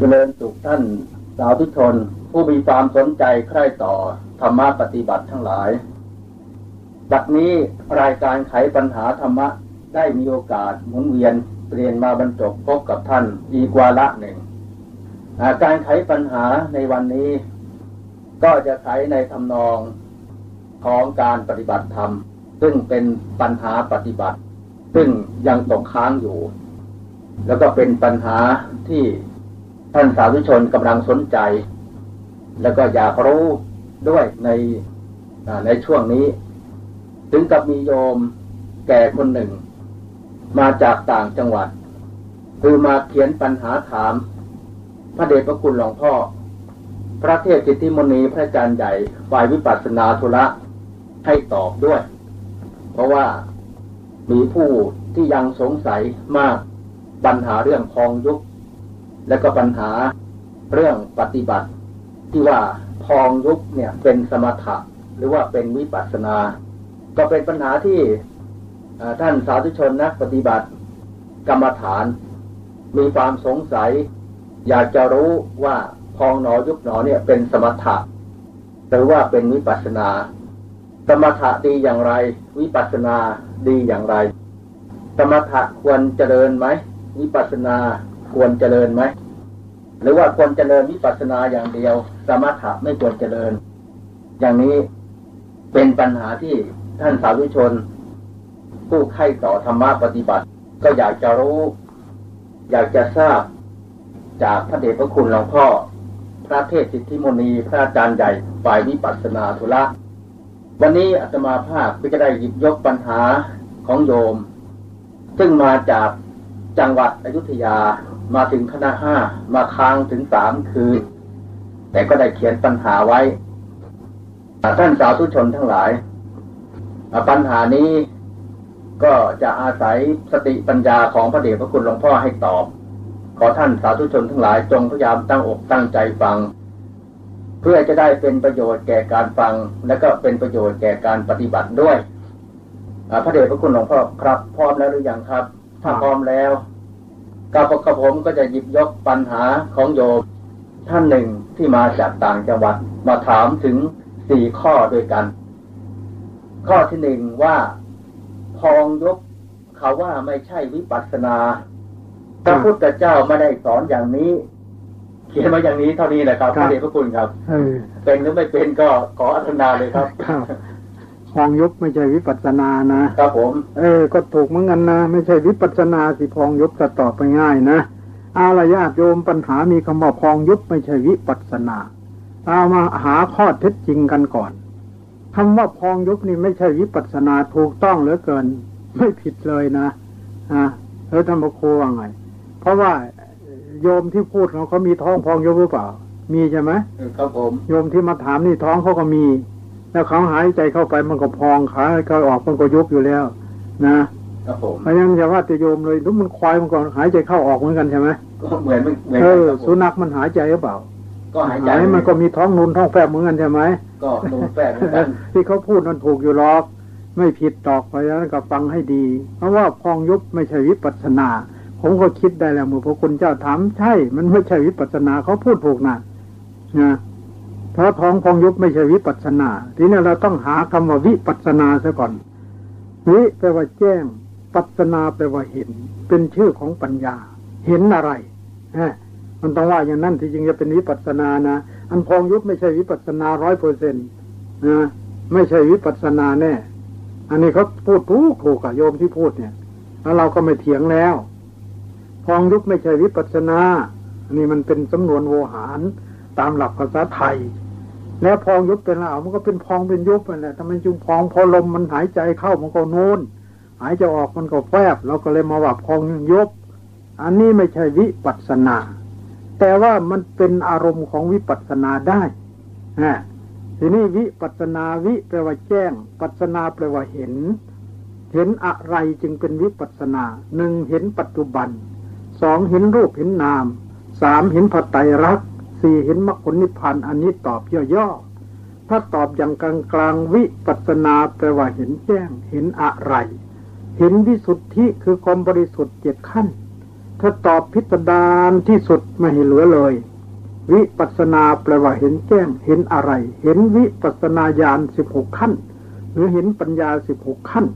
เจริญสุขท่านสาธุชน ผู้มีความสนใจใคร่ต่อธรรมะปฏิบัติทั้งหลายบัดนี้รายการไขปัญหาธรรมะได้มีโอกาสหมุนเวียนเปลี่ยนมาบรรจบพบกับท่านอีกวาระหนึ่งการไขปัญหาในวันนี้ ก็จะไขในทำนองของการปฏิบัติธรรม ซึ่งเป็นปัญหาปฏิบัติ ซึ่งยังตกค้างอยู่ แล้วก็เป็นปัญหาที่ ท่านสาธุชนกำลังสนใจ แล้วก็อยากรู้ด้วยในในช่วงนี้ ถึงกับมีโยมแก่คนหนึ่ง มาจากต่างจังหวัด คือมาเขียนปัญหาถาม พระเดชพระคุณหลวงพ่อ พระเทพจิตติมณีพระอาจารย์ใหญ่ฝ่ายวิปัสสนาธุระให้ตอบด้วย เพราะว่ามีผู้ที่ยังสงสัยมากปัญหาเรื่องพองยุบ และก็ปัญหาเรื่องปฏิบัติ ที่ว่าพองยุบเนี่ยเป็นสมถะหรือว่าเป็นวิปัสสนา ก็เป็นปัญหาที่ท่านสาธุชนนักปฏิบัติกรรมฐาน มีความสงสัย อยากจะรู้ว่าพองหนอยุบหนอเนี่ยเป็นสมถะหรือว่าเป็นวิปัสสนา สมถะดีอย่างไร วิปัสสนาดีอย่างไร สมถะควรเจริญไหมวิปัสสนา ควรเจริญไหมหรือว่าควรเจริญวิปัสสนาอย่างเดียว สมถะไม่ควรเจริญ อย่างนี้เป็นปัญหาที่ท่านสาธุชน ผู้ใข่ต่อธรรมะปฏิบัติ ก็อยากจะรู้ อยากจะทราบจากพระเดชพระคุณหลวงพ่อ พระเทศสิทธิมณีพระอาจารย์ใหญ่ฝ่ายวิปัสสนาธุระวันนี้อาตมาภาพก็จะได้หยิบยกปัญหาของโยม ซึ่งมาจากจังหวัดอยุธยา มาถึงคณะห้ามาค้างถึงสามคืนแต่ก็ได้เขียนปัญหาไว้ท่านสาวทุชนทั้งหลาย ปัญหานี้ก็จะอาศัยสติปัญญาของพระเดชพระคุณหลวงพ่อให้ตอบ ขอท่านสาธุชนทั้งหลายจงพยายามตั้งอกตั้งใจฟัง เพื่อจะได้เป็นประโยชน์แก่การฟัง และก็เป็นประโยชน์แก่การปฏิบัติด้วยพระเดชพระคุณหลวงพ่อครับ พร้อมแล้วหรือยังครับ ถ้าพร้อมแล้ว กับกระผมก็จะหยิบยกปัญหาของโยมท่านหนึ่งที่มาจากต่างจังหวัดมาถามถึงสี่ข้อด้วยกัน ข้อที่หนึ่งว่าพองยกเขาว่าไม่ใช่วิปัสนาพระพุทธเจ้าไม่ได้สอนอย่างนี้ เขียนมาอย่างนี้เท่านี้แหละครับพระเดชพระคุณครับเป็นหรือไม่เป็นก็ขออัฒนาเลยครับ พองยุบไม่ใช่วิปัสนานะครับผม เออ ก็ถูกเหมือนกันนะ ไม่ใช่วิปัสนาสิพองยุบจะตอบไปง่ายนะอาลญาติโยมปัญหามีคำว่าพองยุบไม่ใช่วิปัสนาเอามาหาข้อเท็จจริงกันก่อนคำว่าพองยุบนี่ไม่ใช่วิปัสนาถูกต้องเหลือเกิน ไม่ผิดเลยนะฮะเออธรรมโคว่าไง เพราะว่าโยมที่พูดเขาเขามีท้องพองยุบหรือเปล่า มีใช่ไหมครับผม โยมที่มาถามนี่ท้องเขาก็มี แล้วเขาหายใจเข้าไปมันก็พองขาเขาออกมันก็ยุบอยู่แล้ว นะครับผมเพราะงั้นจะว่าจะโยมเลยทุกมันควายมันก็หายใจเข้าออกเหมือนกันใช่ไหมก็เหมือนเหมือนเออสุนัขมันหายใจหรือเปล่า ก็หายใจมันก็มีท้องนูนท้องแฝบเหมือนกันใช่ไหมก็นูนแฝบเหมือนกันที่เขาพูดมันถูกอยู่หรอก ไม่ผิดตอกเพราะฉะนั้นก็ฟังให้ดี เพราะว่าพองยุบไม่ใช่วิปัสนา ผมก็คิดได้แล้วเมื่อพระคุณเจ้าถามใช่ มันไม่ใช่วิปัสนาเขาพูดถูกนะนะ เพราะท้องพองยุบไม่ใช่วิปัสนา ทีนี้เราต้องหาคำว่าวิปัสนาซะก่อน วิแปลว่าแจ้ง ปัสนาแปลว่าเห็น เป็นชื่อของปัญญา เห็นอะไรฮะมันต้องว่าอย่างนั้นที่จริงจะเป็นวิปัสนานะ อันพองยุบไม่ใช่วิปัสนาร้อยเปอร์เซ็นต์นะไม่ใช่วิปัสนาแน่ อันนี้เขาพูดถูกถูกอะโยมที่พูดเนี่ย แล้วเราก็ไม่เถียงแล้ว พองยุบไม่ใช่วิปัสนา อันนี้มันเป็นสำนวนโวหารตามหลักภาษาไทย แล้วพองยุบเป็นแล้วมันก็เป็นพองเป็นยุบไปแหละทำไมจึงพองพอลมมันหายใจเข้ามันก็นูนหายใจออกมันก็แฟบเราก็เลยมาว่าพองยุบอันนี้ไม่ใช่วิปัสนา แต่ว่ามันเป็นอารมณ์ของวิปัสนาได้ฮะทีนี้วิปัสนาวิแปลว่าแจ้ง ปัสนาแปลว่าเห็น เห็นอะไรจึงเป็นวิปัสนาหนึ่งเห็นปัจจุบันสองเห็นรูปเห็นนามสามเห็นพระไตรลักษณ์ สี่เห็นมรรคผลนิพพานอันนี้ตอบย่อๆ ถ้าตอบอย่างกลางกลางวิปัสนาแปลว่าเห็นแจ้ง เห็นอะไร เห็นวิสุทธิคือความบริสุทธิ์เจ็ดขั้น ถ้าตอบพิสดารที่สุดไม่เห็นเหลือเลย วิปัสนาแปลว่าเห็นแจ้ง เห็นอะไร เห็นวิปัสนาญาณสิบหกขั้น หรือเห็นปัญญาสิบหกขั้น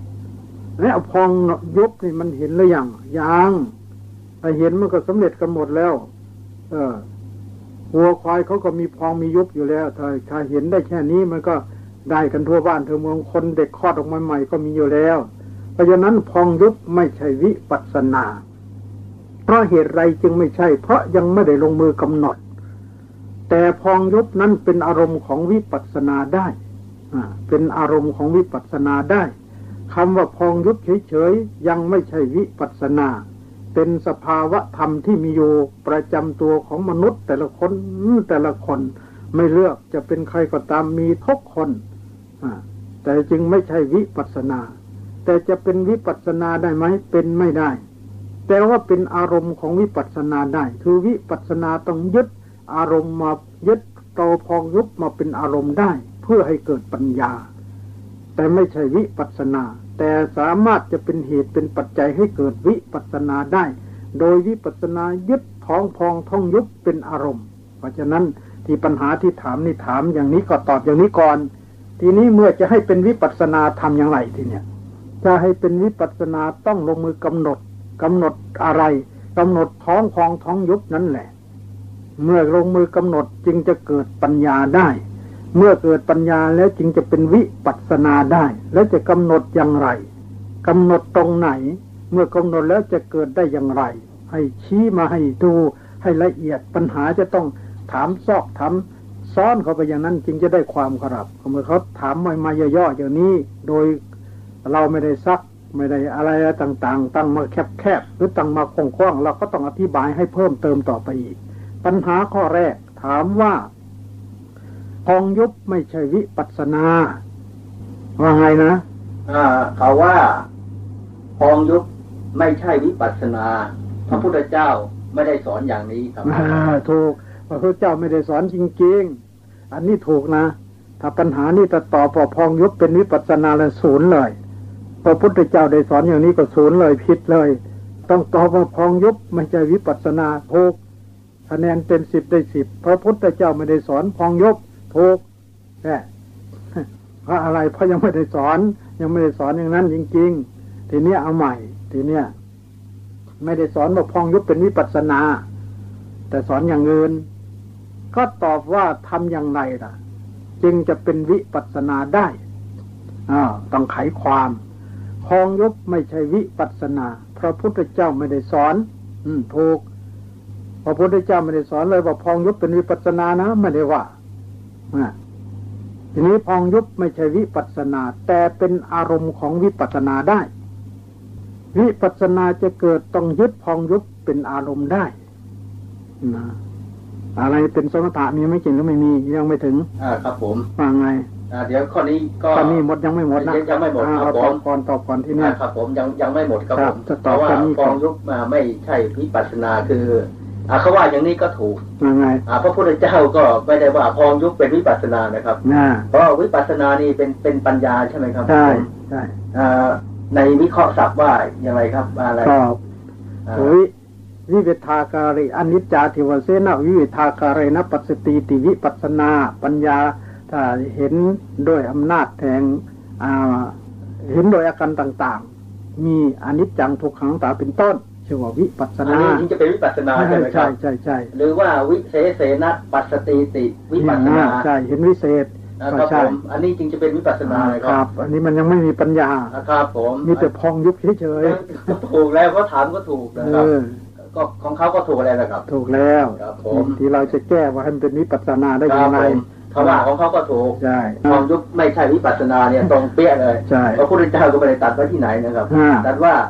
แล้วพองยุบนี่มันเห็นหรือยังยังถ้าเห็นมันก็สำเร็จกันหมดแล้ว เออ วัวควายเขาก็มีพองมียุบอยู่แล้วถ้าถ้าเห็นได้แค่นี้มันก็ได้กันทั่วบ้านทั่วเมืองคนเด็กคลอดออกมาใหม่ก็มีอยู่แล้ว เพราะฉะนั้นพองยุบไม่ใช่วิปัสนา เพราะเหตุไรจึงไม่ใช่ เพราะยังไม่ได้ลงมือกำหนด แต่พองยุบนั้นเป็นอารมณ์ของวิปัสนาได้เป็นอารมณ์ของวิปัสนาได้คำว่าพองยุบเฉยๆยังไม่ใช่วิปัสนา เป็นสภาวะธรรมที่มีอยู่ประจำตัวของมนุษย์ แต่ละคนแต่ละคน ไม่เลือกจะเป็นใครก็ตามมีทุกคนแต่จึงไม่ใช่วิปัสนา แต่จะเป็นวิปัสนาได้ไหมเป็นไม่ได้ แต่ว่าเป็นอารมณ์ของวิปัสนาได้ คือวิปัสนาต้องยึดอารมณ์มายึดโตพองยุบมาเป็นอารมณ์ได้ เพื่อให้เกิดปัญญา แต่ไม่ใช่วิปัสนา แต่สามารถจะเป็นเหตุเป็นปัจจัยให้เกิดวิปัสนาได้ โดยวิปัสนายึดท้องพองท้องยุบเป็นอารมณ์ เพราะฉะนั้นที่ปัญหาที่ถามนี่ถามอย่างนี้ก็ตอบอย่างนี้ก่อน ทีนี้เมื่อจะให้เป็นวิปัสนาทำอย่างไรทีเนี้ยจะให้เป็นวิปัสนาต้องลงมือกำหนดกำหนดอะไรกำหนดท้องพองท้องยุบนั่นแหละ เมื่อลงมือกำหนดจึงจะเกิดปัญญาได้ เมื่อเกิดปัญญาแล้วจึงจะเป็นวิปัสนาได้ แล้วจะกำหนดอย่างไรกำหนดตรงไหน เมื่อกำหนดแล้วจะเกิดได้อย่างไร ให้ชี้มาให้ดูให้ละเอียดปัญหาจะต้องถามซอกถามซ้อนเข้าไปอย่างนั้นจึงจะได้ความขรับเมื่อเขาถามมามาย่อๆอย่างนี้ โดยเราไม่ได้ซักไม่ได้อะไรต่างๆ ตั้งมาแคบๆหรือตั้งมาคงๆเราก็ต้องอธิบายให้เพิ่มเติมต่อไปอีก ปัญหาข้อแรกถามว่า พองยุบไม่ใช่วิปัสสนา ว่าไงนะอ่าเขาว่าพองยุบไม่ใช่วิปัสสนา พระพุทธเจ้าไม่ได้สอนอย่างนี้ครับอ่าถูกพระพุทธเจ้าไม่ได้สอนจริงๆ อันนี้ถูกนะ ถ้าปัญหานี้จะตอบว่าพองยุบเป็นวิปัสสนาแล้วศูนย์เลย พระพุทธเจ้าได้สอนอย่างนี้ก็ศูนย์เลยผิดเลย ต้องตอบว่าพองยุบไม่ใช่วิปัสสนาถูกคะแนนเป็นสิบได้สิบพระพุทธเจ้าไม่ได้สอนพองยุบ ถูกแค่เพราะอะไรเพราะยังไม่ได้สอน ยังไม่ได้สอนอย่างนั้นจริง ๆ ทีเนี้ยเอาใหม่ ทีเนี้ยไม่ได้สอนว่าพองยุบเป็นวิปัสสนา แต่สอนอย่างอื่นก็ตอบว่าทำอย่างไรล่ะ จึงจะเป็นวิปัสสนาได้อ่าต้องไขความพองยุบไม่ใช่วิปัสนา พระพุทธเจ้าไม่ได้สอน อืมถูกพระพุทธเจ้าไม่ได้สอนเลยว่าพองยุบเป็นวิปัสนานะไม่ได้ว่า ทีนี้พองยุบไม่ใช่วิปัสสนา แต่เป็นอารมณ์ของวิปัสสนาได้ วิปัสสนาจะเกิดต้องยึดพองยุบเป็นอารมณ์ได้นะอะไรเป็นสมถะมีไหม่จริงหรือไม่มียังไม่ถึง อ่าครับผมว่าไงอ่าเดี๋ยวข้อนี้ก็ตอนนี้หมดยังไม่หมดนะยังยังไม่หมดอ่าครับเอาตอบผมก่อนตอบก่อนที่เนี่อ่ายครับผมยังยังไม่หมดครับครัผบมจะตเพอบราะว่าแค่นี้ฟก่ออนงยุบมาไม่ใช่วิปัสสนาคือ อ่าเขาว่าอย่างนี้ก็ถูกว่าไงอ่าพระพุทธเจ้าก็ไม่ได้ว่าพองยุบเป็นวิปัสสนานะครับน่าเพราะว่าวิปัสสนานี่เป็นเป็นปัญญาใช่ไหมครับใช่ผมใช่อ่าในวิเคราะห์ศัพท์ว่าอย่างไรครับอะไรตอบอ่าวิวิเวทาการิอนิจจาทิวเสนะวิเวทาการินะปัสสติติวิปัสสนา ปัญญาถ้าเห็นด้วยอำนาจแทงอ่าเห็นโดยอาการต่าง ๆ มีอนิจจังทุกขังตาเป็นต้น ชื่อว่าวิปัสสอันนานี้ถึงจะเป็นวิปัสสนาใช่ไหมคใช่รับใช่ใช่หรือว่าวิเศษเสนะปัสสติติวิปัสสนาใช่เห็นวิเศษนะก็ครับผใช่มอันนี้จึงจะเป็นวิปัสสนาเลยคครัรับบอันนี้มันยังไม่มีปัญญานะครับผมมีแต่พองยุบเฉยก็ถูกแล้วเขาถามก็ถูกๆนะเอครับอก็ของเขาก็ถูกอะไรนะครับ ถูกแล้วครับผมที่เราจะแก้ว่าให้มันเป็นวิปัสสนาได้คยัรับงไงผมเขาว่าของเขาก็ถูกใช่ความยุบไม่ใช่วิปัสสนาเนี่ยตรงเปี้ยเลยใช่พระพุทธเจ้าก็ไม่ได้ตัดไว้ที่ไหนนะครับอ่าตัดว่าอ่า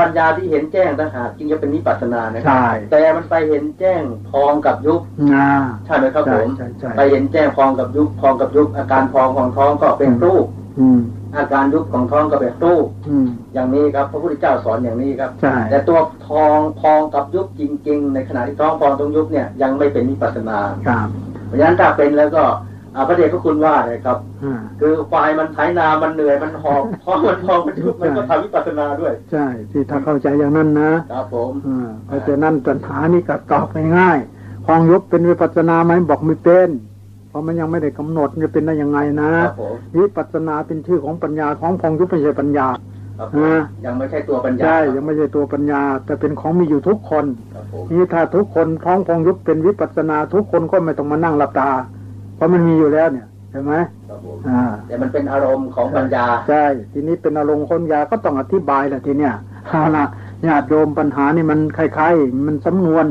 ปัญญาที่เห็นแจ้งต่างหากจึงจะเป็นวิปัสสนานะครัใช่แต่มันไปเห็นแจ้งพองกับยุบอ่าใช่ไหมครับใช่ผมใช่ใช่ไปเห็นแจ้งพองกับยุบพองกับยุบอาการพองของท้องก็เป็นรูปอืมอาการยุบของท้องก็เป็นรูปอืมอย่างนี้ครับพระพุทธเจ้าสอนอย่างนี้ครับใช่แต่ตัวทองพองกับยุบจริง ๆ ในขณะที่ท้องพองตรงยุบเนี่ยยังไม่เป็นวิปัสสนาครับเพราะฉะนั้นถ้าเป็นแล้วก็อ่า พระเดชก็คุณว่าเลยครับอ่าคือควายมันไถนามันเหนื่อยมันหอบเพราะมันพองมันยุบมันก็ทำวิปัสสนาด้วย ใช่ที่ถ้าเข้าใจอย่างนั้นนะครับผมอ่าเพราะฉะนั้นปัญหานี้ก็ตอบง่ายๆพองยุบเป็นวิปัสสนาไหมบอกไม่เป็นเพราะมันยังไม่ได้กำหนดจะเป็นได้ยังไงนะครับผมวิปัสสนาเป็นชื่อของปัญญาของพองยุบไม่ใช่ปัญญาครับผมอ่ายังไม่ใช่ตัวปัญญาใช่ยังไม่ใช่ตัวปัญญา แต่เป็นของมีอยู่ทุกคนครับผมนี่ถ้าทุกคนท้องพองยุบเป็นวิปัสสนาทุกคนก็ไม่ต้องมานั่งหลับตา เพราะมันมีอยู่แล้วเนี่ยใช่ไหมครับผมอ่าแต่มันเป็นอารมณ์ของปัญญาใช่ทีนี้เป็นอารมณ์คนยาก็ต้องอธิบายแหละทีเนี้ยเอาละญาติโยมปัญหานี่มันคล้ายๆมันสำนวน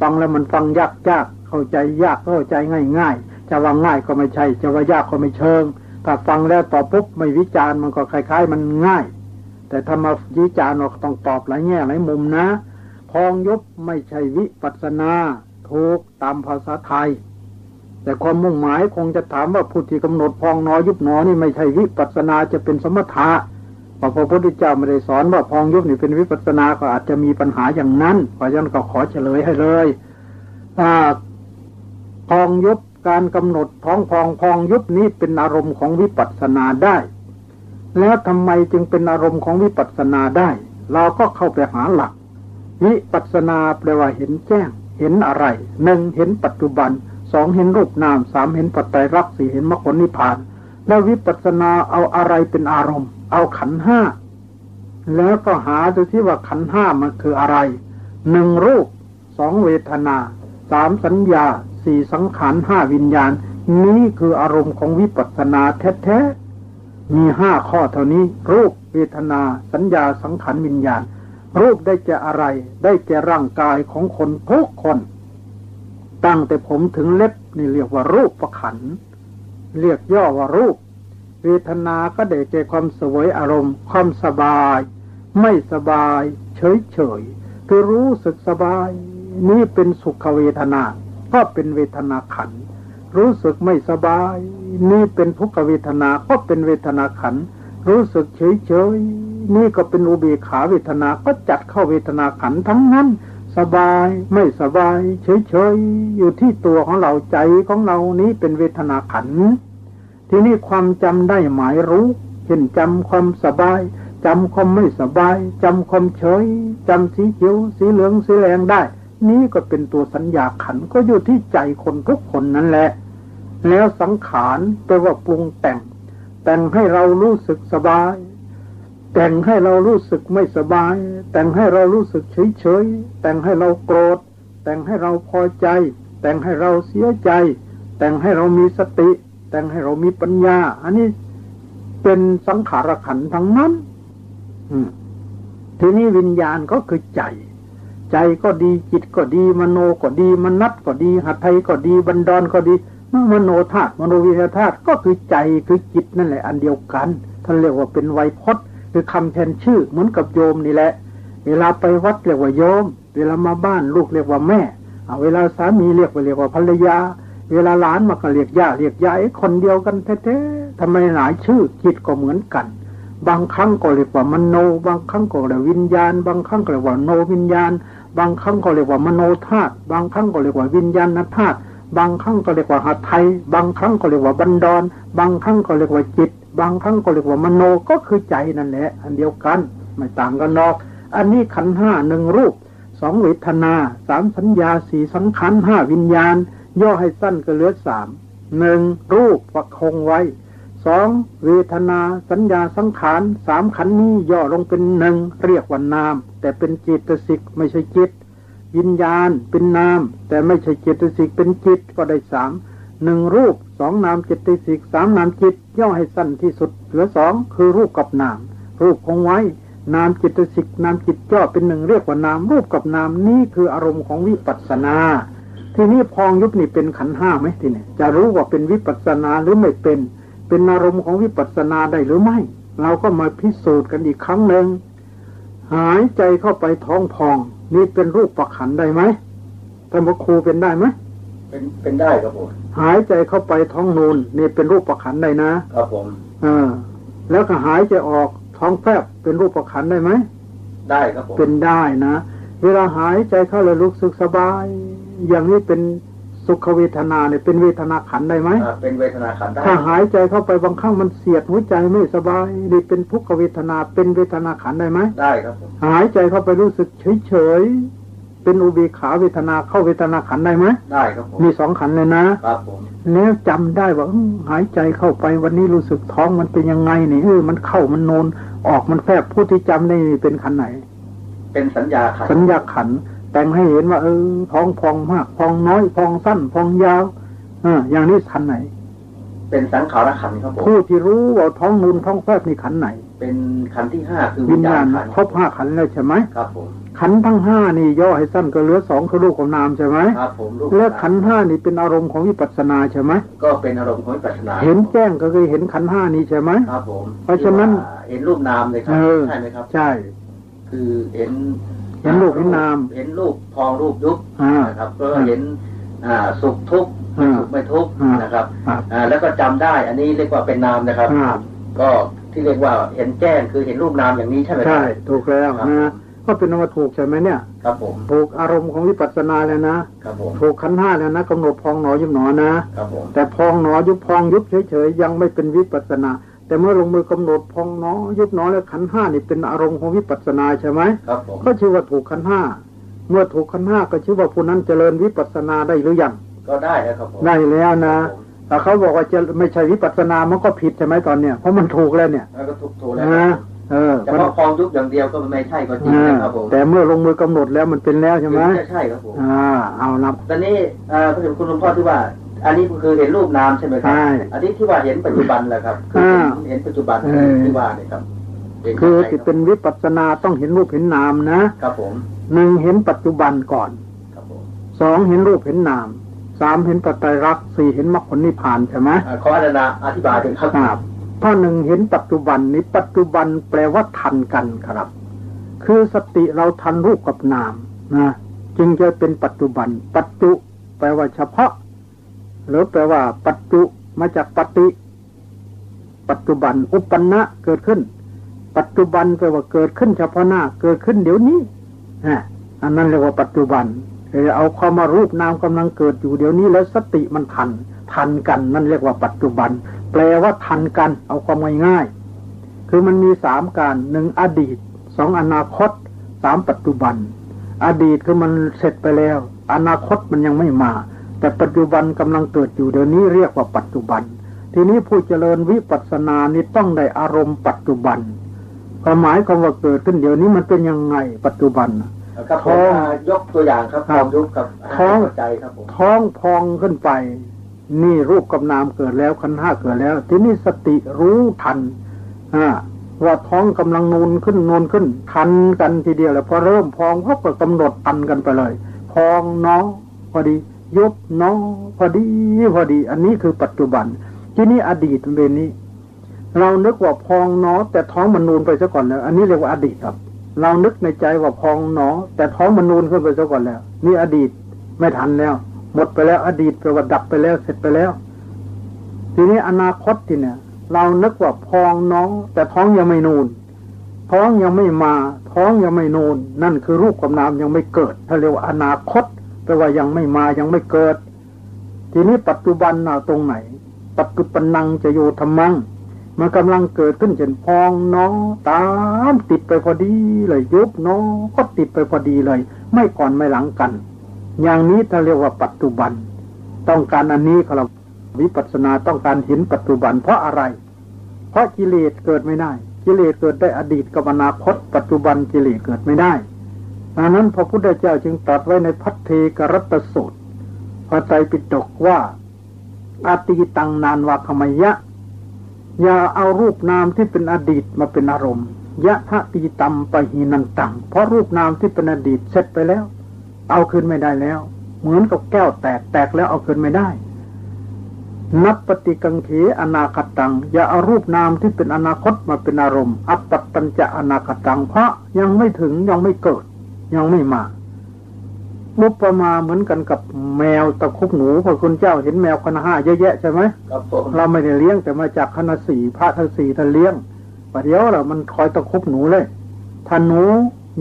ฟังแล้วมันฟังยากยากเข้าใจยากเข้าใจง่ายง่ายๆจะว่าง่ายก็ไม่ใช่ จะว่ายากก็ไม่เชิงถ้าฟังแล้วตอบปุ๊บไม่วิจารณ์มันก็คล้าย ๆ มันง่าย แต่ถ้ามาวิจารณ์เราก็ต้องตอบหลายแง่หลายมุมนะพองยุบไม่ใช่วิปัสสนาถูกตามภาษาไทย แต่ความมุ่งหมายคงจะถามว่าผู้ที่กำหนดพองนอยุบหนอนี่ไม่ใช่วิปัสนาจะเป็นสมถะพระพระพุทธเจ้าไม่ได้สอนว่าพองยุบนี่เป็นวิปัสนาก็อาจจะมีปัญหาอย่างนั้นเพราะฉะนั้นก็ขอเฉลยให้เลยอ่าพองยุบการกำหนดท้องพองพองยุบนี้เป็นอารมณ์ของวิปัสสนาได้ แล้วทำไมจึงเป็นอารมณ์ของวิปัสสนาได้ เราก็เข้าไปหาหลัก วิปัสสนาแปลว่าเห็นแจ้ง เห็นอะไรหนึ่งเห็นปัจจุบัน สองเห็นรูปนามสามเห็นปัจจัยรักสี่เห็นมรรคผลนิพพาน แล้ววิปัสสนาเอาอะไรเป็นอารมณ์ เอาขันห้าแล้วก็หาดูที่ว่าขันห้ามันคืออะไรหนึ่งรูปสองเวทนาสามสัญญาสี่สังขารห้าวิญญาณ นี้คืออารมณ์ของวิปัสสนาแท้ๆมีห้าข้อเท่านี้ รูปเวทนา สัญญาสังขารวิญญาณ รูปได้แก่อะไร ได้แก่ร่างกายของคนทุกคน ตั้งแต่ผมถึงเล็บนี่เรียกว่ารูปประขัน เรียกย่อว่ารูป เวทนาก็ได้แก่ความสวยอารมณ์ ความสบาย ไม่สบาย เฉยเฉยคือรู้สึกสบาย นี่เป็นสุขเวทนา ก็เป็นเวทนาขัน รู้สึกไม่สบาย นี่เป็นทุกขเวทนา ก็เป็นเวทนาขัน รู้สึกเฉยเฉยนี่ก็เป็นอุเบกขาเวทนา ก็จัดเข้าเวทนาขันทั้งนั้น สบายไม่สบายเฉยเฉยๆ อยู่ที่ตัวของเราใจของเรานี้เป็นเวทนาขัน ทีนี้ความจำได้หมายรู้ เช่นจำความสบายจำความไม่สบายจำความเฉยจำสีเขียว สีเหลืองสีแดงได้ นี่ก็เป็นตัวสัญญาขันก็อยู่ที่ใจคนทุกคนนั่นแหละ แล้วสังขารแปลว่าปรุงแต่ง แต่งให้เรารู้สึกสบาย แต่งให้เรารู้สึกไม่สบาย แต่งให้เรารู้สึกเฉยเฉยแต่งให้เราโกรธ แต่งให้เราพอใจ แต่งให้เราเสียใจ แต่งให้เรามีสติ แต่งให้เรามีปัญญา อันนี้เป็นสังขารขันทั้งนั้นทีนี้วิญญาณก็คือใจ ใจก็ดีจิตก็ดี มโนก็ดีมนัตก็ดี หัตถยก็ดีบันดอนก็ดีมโนธาตุมโนวิญญาณธาตุก็คือใจคือจิตนั่นแหละ อันเดียวกันท่านเรียกว่าเป็นไวยพจน์ คือคำแทนชื่อเหมือนกับโยมนี่แหละ เวลาไปวัดเรียกว่าโยม เวลามาบ้านลูกเรียกว่าแม่เอาเวลาสามีเรียกว่าเรียกว่าภรรยา เวลาหลานมาก็เรียกย่าเรียกยายคนเดียวกันแท้ๆทำไมหลายชื่อจิตก็เหมือนกัน บางครั้งก็เรียกว่ามโน บางครั้งก็เรียกวิญญาณ บางครั้งก็เรียกว่าโนวิญญาณ บางครั้งก็เรียกว่ามโนธาตุบางครั้งก็เรียกว่าวิญญาณธาตุบางครั้งก็เรียกว่าหัตไทยบางครั้งก็เรียกว่าบันดอน บางครั้งก็เรียกว่าจิต บางครั้งก็เรียกว่ามโนก็คือใจนั่นแหละ อันเดียวกัน ไม่ต่างกันนอก อันนี้ขันห้าหนึ่งรูปสองเวทนาสามสัญญาสี่สังขารห้าวิญญาณ ย่อให้สั้นก็เหลือสามหนึ่งรูปประคงไว้สองเวทนาสัญญาสังขารสามขันนี้ย่อลงเป็นหนึ่งเรียกว่านาม แต่เป็นจิตสิกไม่ใช่จิต วิญญาณเป็นนาม แต่ไม่ใช่เจตสิกเป็นจิตก็ได้สาม หนึ่งรูปสองนามเจตติสิกสามนามจิตย่อให้สั้นที่สุด เหลือสองคือรูปกับนาม รูปคงไว้ นามจิตติสิกนามจิตย่อเป็นหนึ่งเรียกว่านามรูปกับนามนี่คืออารมณ์ของวิปัสสนา ทีนี้พองยุบนี่เป็นขันห้าไหมทีนี้จะรู้ว่าเป็นวิปัสสนาหรือไม่เป็น เป็นอารมณ์ของวิปัสสนาได้หรือไม่ เราก็มาพิสูจน์กันอีกครั้งหนึ่งหายใจเข้าไปท้องพอง นี่เป็นรูปประขันได้ไหมท่านพระครูเป็นได้ไหม เป็นเป็นได้ครับผมหายใจเข้าไปท้องนูนนี่เป็นรูปประขันได้นะครับผมเออแล้วก็หายใจออกท้องแฟบเป็นรูปประขันได้ไหมได้ครับผมเป็นได้นะ เวลาหายใจเข้าแล้วรู้สึกสบาย อย่างนี้เป็นสุขเวทนาเนี่ยเป็นเวทนาขันธ์ได้ไหมอ่าเป็นเวทนาขันธ์ได้ถ้าหายใจเข้าไปบางครั้งมันเสียดหัวใจไม่สบายนี่เป็นทุกขเวทนาเป็นเวทนาขันธ์ได้ไหมได้ครับผมหายใจเข้าไปรู้สึกเฉยเฉยๆ เป็นอุเบกขาเวทนาเข้าเวทนาขันธ์ได้ไหมได้ครับผมมีสองขันธ์เลยนะครับผมแล้วจำได้ว่าอื้อหายใจเข้าไปวันนี้รู้สึกท้องมันเป็นยังไงนี่เออมันเข้ามันโนนออกมันแฟบผู้ที่จำได้เป็นขันธ์ไหน เป็นสัญญาขันธ์สัญญาขันธ์แต่งให้เห็นว่า เออ ท้องพองมาก พองน้อย พองสั้น พองยาวอ่าอย่างนี้ขันธ์ไหน เป็นสังขารขันธ์ครับผมผู้ที่รู้ว่าท้องนูนท้องแฟบนี่ขันธ์ไหน เป็นขันธ์ที่ห้าคือวิวิญญญาญาณณขันธ์ครบห้าขันธ์แล้วใช่ไหมครับผม ขันธ์ทั้งห้านี่ย่อให้สั้นก็เหลือสองคือรูปกับนามใช่ไหมครับผมรูปและขันธ์ห้านี่เป็นอารมณ์ของวิปัสสนาใช่ไหมก็เป็นอารมณ์ของวิปัสสนา เห็นแจ้งก็คือเห็นขันธ์ห้านี้ใช่ไหมครับผมเพราะฉะนั้นที่ว่าเห็นรูปนามเลยครับเออใช่ไหมครับ ใช่ คือเห็น เห็นรูปเห็นนาม เห็นรูปพองรูปยุบอ่านะครับก็เห็นอ่าสุขทุกข์อ่าสุขไม่ทุกข์อ่านนะครับครับอ่าแล้วก็จำได้ อันนี้เรียกว่าเป็นนามนะครับอ่าก็ที่เรียกว่าเห็นแจ้งคือเห็นรูปนามอย่างนี้ใช่ไหมครับใช่ถูกแล้วครับนะ ก็เป็นนามถูกใช่ไหมเนี่ย ครับผม ถูกอารมณ์ของวิปัสสนาแล้วนะ ครับผม ถูกขันธ์ห้าแล้วนะกำหนดพองหนอยุบหนอนะ ครับผม แต่พองหนอยุบพองยุบเฉยๆยังไม่เป็นวิปัสสนา แต่เมื่อลงมือกำหนดพองหนอยุบหนอแล้วขันธ์ห้านี่เป็นอารมณ์ของวิปัสสนาใช่ไหมครับผม ก็ชื่อว่าถูกขันธ์ห้า เมื่อถูกขันธ์ห้าก็ชื่อว่าผู้นั้นเจริญวิปัสสนาได้หรือยัง ก็ได้แล้วครับผม ได้แล้วนะครับผมแต่เขาบอกว่าจะไม่ใช่วิปัสสนา มันก็ผิดใช่ไหมตอนเนี้ย เพราะมันถูกแล้วเนี่ยแล้วก็ถูกถูกแล้ว นะเออแต่ว่าพองยุบอย่างเดียวก็ไม่ใช่ก็จริงอ่านะครับผมแต่เมื่อลงมือกำหนดแล้วมันเป็นแล้วใช่ไหมใช่ใช่ครับผมอ่าเอาละตอนนี้เอ่อพระเดชคุณหลวงพ่อที่ว่า อันนี้คือเห็นรูปนามใช่ไหมครัใช่อันนี้ที่ว่าเห็นปัจจุบันแหละครับคือเห็นอ่าเห็นปัจจุบันเออที่ว่าเนี่ยครับห็นคือยังไงที่เป็นวิปัสสนาต้องเห็นรูปเห็นนามนะครับผมหนึ่งเห็นปัจจุบันก่อนครับผมสองเห็นรูปเห็นนามสามเห็นปัจจัยรักษ์สี่เห็นมรรคผลนิพพานใช่ไหมอ่าขออาจารย์อธิบายถึงครับ ครับถ้าหนึ่งเห็นปัจจุบันนี้ปัจจุบันแปลว่าทันกันครับ คือสติเราทันรูปกับนามนะจึงจะเป็นปัจจุบัน ปัจจุ แปลว่าเฉพาะ หรือแปลว่า ปัจจุมาจากปฏิ ปัจจุบัน อุปปนะเกิดขึ้น ปัจจุบันแปลว่าเกิดขึ้นเฉพาะหน้า เกิดขึ้นเดี๋ยวนี้ฮะอันนั้นเรียกว่าปัจจุบันเออเอาความมารูปนามกำลังเกิดอยู่เดี๋ยวนี้แล้วสติมันทัน ทันกันนั่นเรียกว่าปัจจุบัน แปลว่าทันกัน เอาความง่ายๆคือมันมีสามการหนึ่งอดีตสองอนาคตสามปัจจุบัน อดีตคือมันเสร็จไปแล้ว อนาคตมันยังไม่มา แต่ปัจจุบันกำลังเกิดอยู่เดี๋ยวนี้เรียกว่าปัจจุบัน ทีนี้ผู้เจริญวิปัสสนานี่ต้องได้อารมณ์ปัจจุบันความหมายคำว่าเกิดขึ้นเดี๋ยวนี้มันเป็นยังไงปัจจุบันน่ะครับผท้มองอ่ายกตัวอย่างครับคพรับองยุบครับท้องเข้าใจครับผมท้องพองขึ้นไป นี่รูปกับนามเกิดแล้วขันห้าเกิดแล้ว ทีนี้สติรู้ทันว่าท้องกำลังนูนขึ้นนูนขึ้น ทันกันทีเดียวแล้วพอเริ่มพองก็ก็กำหนดทันกันไปเลย พองเนาะพอดี ยุบเนาะพอดีพอดี อันนี้คือปัจจุบัน ทีนี้อดีตเป็นนี้ เรานึกว่าพองเนาะแต่ท้องมันนูนไปซะก่อนแล้ว อันนี้เรียกว่าอดีตครับ เรานึกในใจว่าพองเนาะแต่ท้องมันนูนขึ้นไปซะก่อนแล้ว นี่อดีตไม่ทันแล้ว หมดไปแล้ว อดีตแปลว่าดับไปแล้วเสร็จไปแล้ว ทีนี้อนาคตที่เนี่ย เรานึกว่าพองน้อง แต่ท้องยังไม่นูน ท้องยังไม่มา ท้องยังไม่นูน นั่นคือรูปกับนามยังไม่เกิดถ้าเรียกว่าอนาคตแปลว่ายังไม่มายังไม่เกิด ทีนี้ปัจจุบันน่ะตรงไหน ปัจจุบันนังจะอยู่ธรรมังมันกำลังเกิดขึ้นเช่นพองน้องตามติดไปพอดีเลยยุบน้องก็ติดไปพอดีเลย ไม่ก่อนไม่หลังกัน อย่างนี้ถ้าเรียกว่าปัจจุบัน ต้องการอันนี้ครับวิปัสสนาต้องการเห็นปัจจุบัน เพราะอะไร เพราะกิเลสเกิดไม่ได้ กิเลสเกิดได้อดีตกับอนาคต ปัจจุบันกิเลสเกิดไม่ได้ดังนั้นพระพุทธเจ้าจึงตรัสไว้ในพัทเทกรัตตสูตรพระไตรปิฎกว่าอาตีตังนานวาคมยะ อย่าเอารูปนามที่เป็นอดีตมาเป็นอารมณ์ยะทะตีตัมปะหีนันตังเพราะรูปนามที่เป็นอดีตเสร็จไปแล้ว เอาคืนไม่ได้แล้ว เหมือนกับแก้วแตกแตกแล้วเอาคืนไม่ได้ นับปฏิกังเขอนาคตัง อย่าเอารูปนามที่เป็นอนาคตมาเป็นอารมณ์ อัปปตัญจะอนาคตังเพราะยังไม่ถึงยังไม่เกิด ยังไม่มามุปมาเหมือนกันกับแมวตะคุบหนูพระคุณเจ้าเห็นแมวคณะห้าเยอะแยะใช่ไหมครับผมเราไม่ได้เลี้ยงแต่มาจากคณะสี่พระทั้งสี่ท่านเลี้ยงประเดี๋ยวเรามันคอยตะคุบหนูเลยถ้าหนู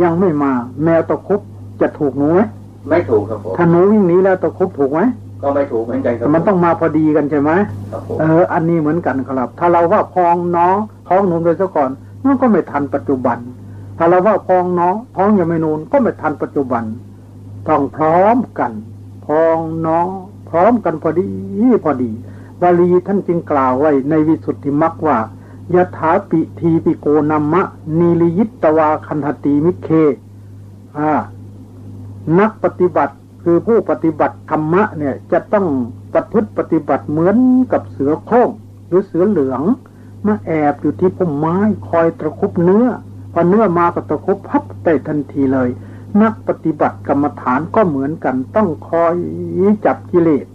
ยังไม่มา แมวตะคุบจะถูกหนูไหม ไม่ถูกครับผมถ้าหนูวิ่งหนีแล้วตะคุบถูกไหมก็ไม่ถูกเหมือนกันครับมันต้องมาพอดีกันใช่ไหมครับผมเออ อันนี้เหมือนกันครับ ถ้าเราว่าพองน้องท้องนูนไปซะก่อนมันก็ไม่ทันปัจจุบัน ถ้าเราว่าพองน้องท้องยังไม่นูนก็ไม่ทันปัจจุบัน ต้องพร้อมกัน พองน้องพร้อมกันพอดีพอดีบาลีท่านจึงกล่าวไว้ในวิสุทธิมรรคว่ายถาปิทีปิโกนัมมะ นีลิยิตตวาคันหติมิเค อ่า นักปฏิบัติคือผู้ปฏิบัติธรรมะเนี่ยจะต้องประพฤติปฏิบัติเหมือนกับเสือโคร่งหรือเสือเหลืองมาแอบอยู่ที่พุ่มไม้คอยตะคุบเนื้อพอเนื้อมาก็ตะคุบพับได้ทันทีเลย นักปฏิบัติกรรมฐานก็เหมือนกัน ต้องคอยจับกิเลส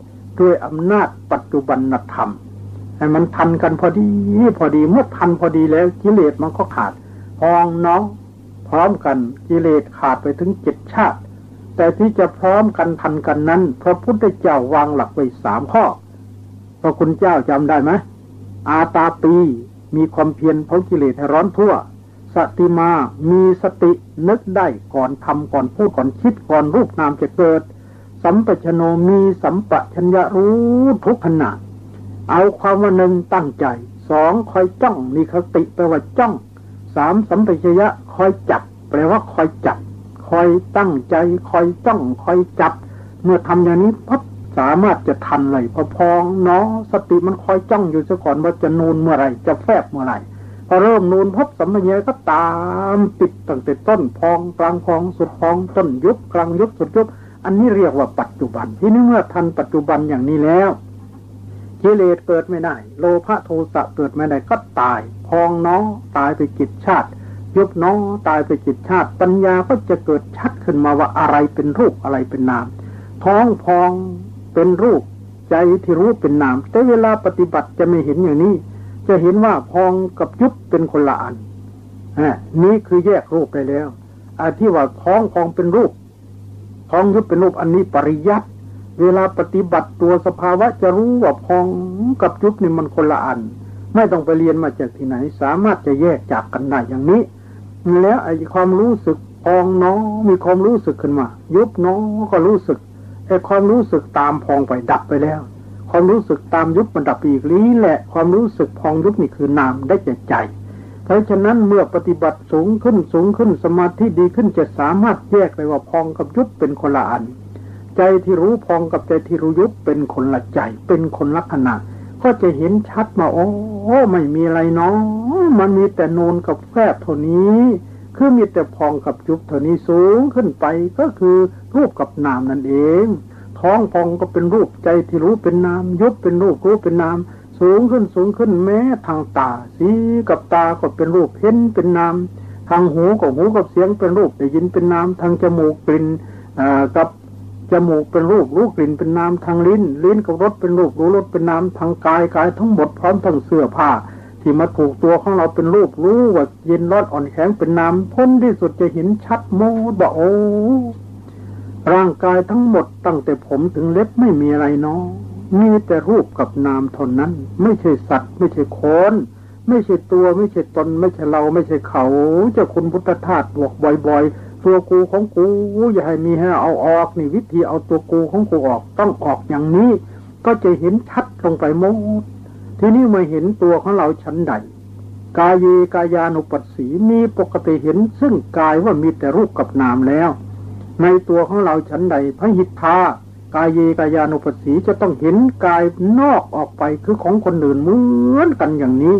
ด้วยอำนาจปัจจุบันธรรมให้มันทันกันพอดีพอดีเมื่อทันพอดีแล้วกิเลสมันก็ขาดพองน้อง พร้อมกันกิเลสขาดไปถึงเจ็ดชาติ แต่ที่จะพร้อมกันทันกันนั้น พระพุทธเจ้าวางหลักไว้สามข้อ พระคุณเจ้าจำได้ไหมอาตาปีมีความเพียรเผากิเลสให้ร้อนทั่ว สติมามีสตินึกได้ก่อนทำก่อนพูดก่อนคิดก่อนรูปนามจะเกิด สัมปชโนมีสัมปชัญญะรู้ทุกขณะเอาความว่าหนึ่งตั้งใจสองคอยจ้องมีคติแปลว่าจ้องสามสัมปชัญญะคอยจับแปลว่าคอยจับ คอยตั้งใจ คอยจ้องคอยจับ เมื่อทำอย่างนี้พับสามารถจะทันเลยพอพองเนาะสติมันคอยจ้องอยู่ซะก่อนว่าจะนูนเมื่อไหรจะแฟบเมื่อไหรพอเริ่มนูนพับสัมปชัญญะก็ตามติดตั้งแต่ต้นพองกลางพองสุดพองต้นยุบกลางยุบสุดยุบอันนี้เรียกว่าปัจจุบัน ที่นี่เมื่อทันปัจจุบันอย่างนี้แล้วกิเลสเกิดไม่ได้ โลภะโทสะเกิดไม่ได้ก็ตาย พองเนาะตายไปกิจชาติ ยุบนาะตายไปจิตชาติ ปัญญาก็จะเกิดชัดขึ้นมาว่าอะไรเป็นรูปอะไรเป็นนาม ท้องพองเป็นรูป ใจที่รู้เป็นนาม แต่เวลาปฏิบัติจะไม่เห็นอย่างนี้ จะเห็นว่าพองกับยุบเป็นคนละอันนี่คือแยกรูปได้แล้วอที่ว่าท้องพองเป็นรูป ท้องยุบเป็นรูปอันนี้ปริยัติเวลาปฏิบัติตัวสภาวะจะรู้ว่าพองกับยุบนี่มันคนละอัน ไม่ต้องไปเรียนมาจากที่ไหน สามารถจะแยกจากกันได้อย่างนี้ แล้วไอ้ความรู้สึกพองน้อมีความรู้สึกขึ้นมา ยุบน้อก็รู้สึกไอ้ความรู้สึกตามพองไปดับไปแล้ว ความรู้สึกตามยุบมันดับอีกนี้แหละ ความรู้สึกพองยุบนี่คือนามได้แก่ใจ เพราะฉะนั้นเมื่อปฏิบัติสูงขึ้นสูงขึ้นสมาธิดีขึ้นจะสามารถแยกเลยว่าพองกับยุบเป็นคนละอัน ใจที่รู้พองกับใจที่รู้ยุบเป็นคนละใจ เป็นคนละขณะ ก็จะเห็นชัดมาโอ้ไม่มีอะไรเนาะมันมีแต่นูนกับแคบเท่านี้ คือมีแต่พองกับยุบเท่านี้สูงขึ้นไปก็คือรูปกับนามนั่นเอง ท้องพองก็เป็นรูปใจที่รู้เป็นนาม ยุบเป็นรูปรู้เป็นนาม สูงขึ้นสูงขึ้นแม้ทางตา สีกับตาก็เป็นรูปเห็นเป็นนาม ทางหูกับหูกับเสียงเป็นรูปได้ยินเป็นนาม ทางจมูกกลิ่นกับ จมูกเป็นรูปรู้กลิ่นเป็นนามทางลิ้น ลิ้นกับรสเป็นรูปรู้รสเป็นนามทางกายกายทั้งหมดพร้อมทั้งเสื้อผ้า ที่มาถูกตัวของเราเป็นรูปรู้ว่าเย็นร้อนอ่อนแข็งเป็นนามพ้นที่สุดจะเห็นชัดโมดว่โอ้ร่างกายทั้งหมดตั้งแต่ผมถึงเล็บไม่มีอะไรเนาะมีแต่รูปกับนามเท่านั้น ไม่ใช่สัตว์ ไม่ใช่คนไม่ใช่ตัว ไม่ใช่ตน ไม่ใช่เรา ไม่ใช่เขาเจ้าคุณพุทธทาสบอกบ่อยๆ ตัวกูของกูอย่าให้มีให้เอาออกนี่วิธีเอาตัวกูของกูออกต้องออกอย่างนี้ ก็จะเห็นชัดลงไปหมดทีนี้เมื่อเห็นตัวของเราชั้นใดกายเยกายานุปัสสีนี้ปกติเห็นซึ่งกายว่ามีแต่รูปกับนามแล้ว ในตัวของเราชั้นใดพระหิทธากายเยกายานุปัสสีจะต้องเห็นกายนอกออกไปคือของคนอื่นเหมือนกันอย่างนี้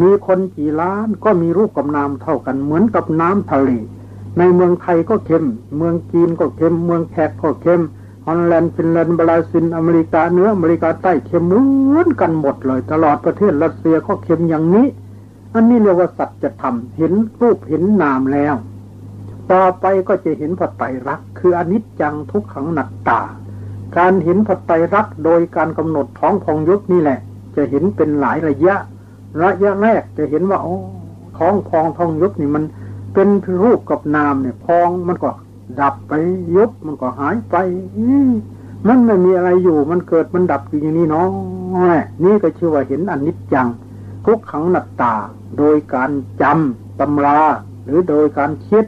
มีคนกี่ล้านก็มีรูปกับนามเท่ากันเหมือนกับน้ำทะเล ในเมืองไทยก็เค็ม เมืองจีนก็เค็ม เมืองแขกก็เค็มฮอลแลนด์ฟินแลนด์บราซิลอเมริกาเหนืออเมริกาใต้เค็มเหมือนกันหมดเลย ตลอดประเทศรัสเซียก็เค็มอย่างนี้ อันนี้เรียกว่าสัจธรรมเห็นรูปเห็นนามแล้ว ต่อไปก็จะเห็นพระไตรลักษณ์คืออนิจจังทุกขังอนัตตา การเห็นพระไตรลักษณ์โดยการกำหนดท้องพองยุบนี่แหละ จะเห็นเป็นหลายระยะ ระยะแรกจะเห็นว่าโอ้ท้องพองท้องยุบนี่มัน เป็นรูปกับนามเนี่ยพองมันก็ดับไปยุบมันก็หายไปมันไม่มีอะไรอยู่ มันเกิดมันดับอยู่อย่างนี้เนาะนี่ก็ชื่อว่าเห็นอนิจจัง ทุกขังหนักตา โดยการจำตำรา หรือโดยการคิด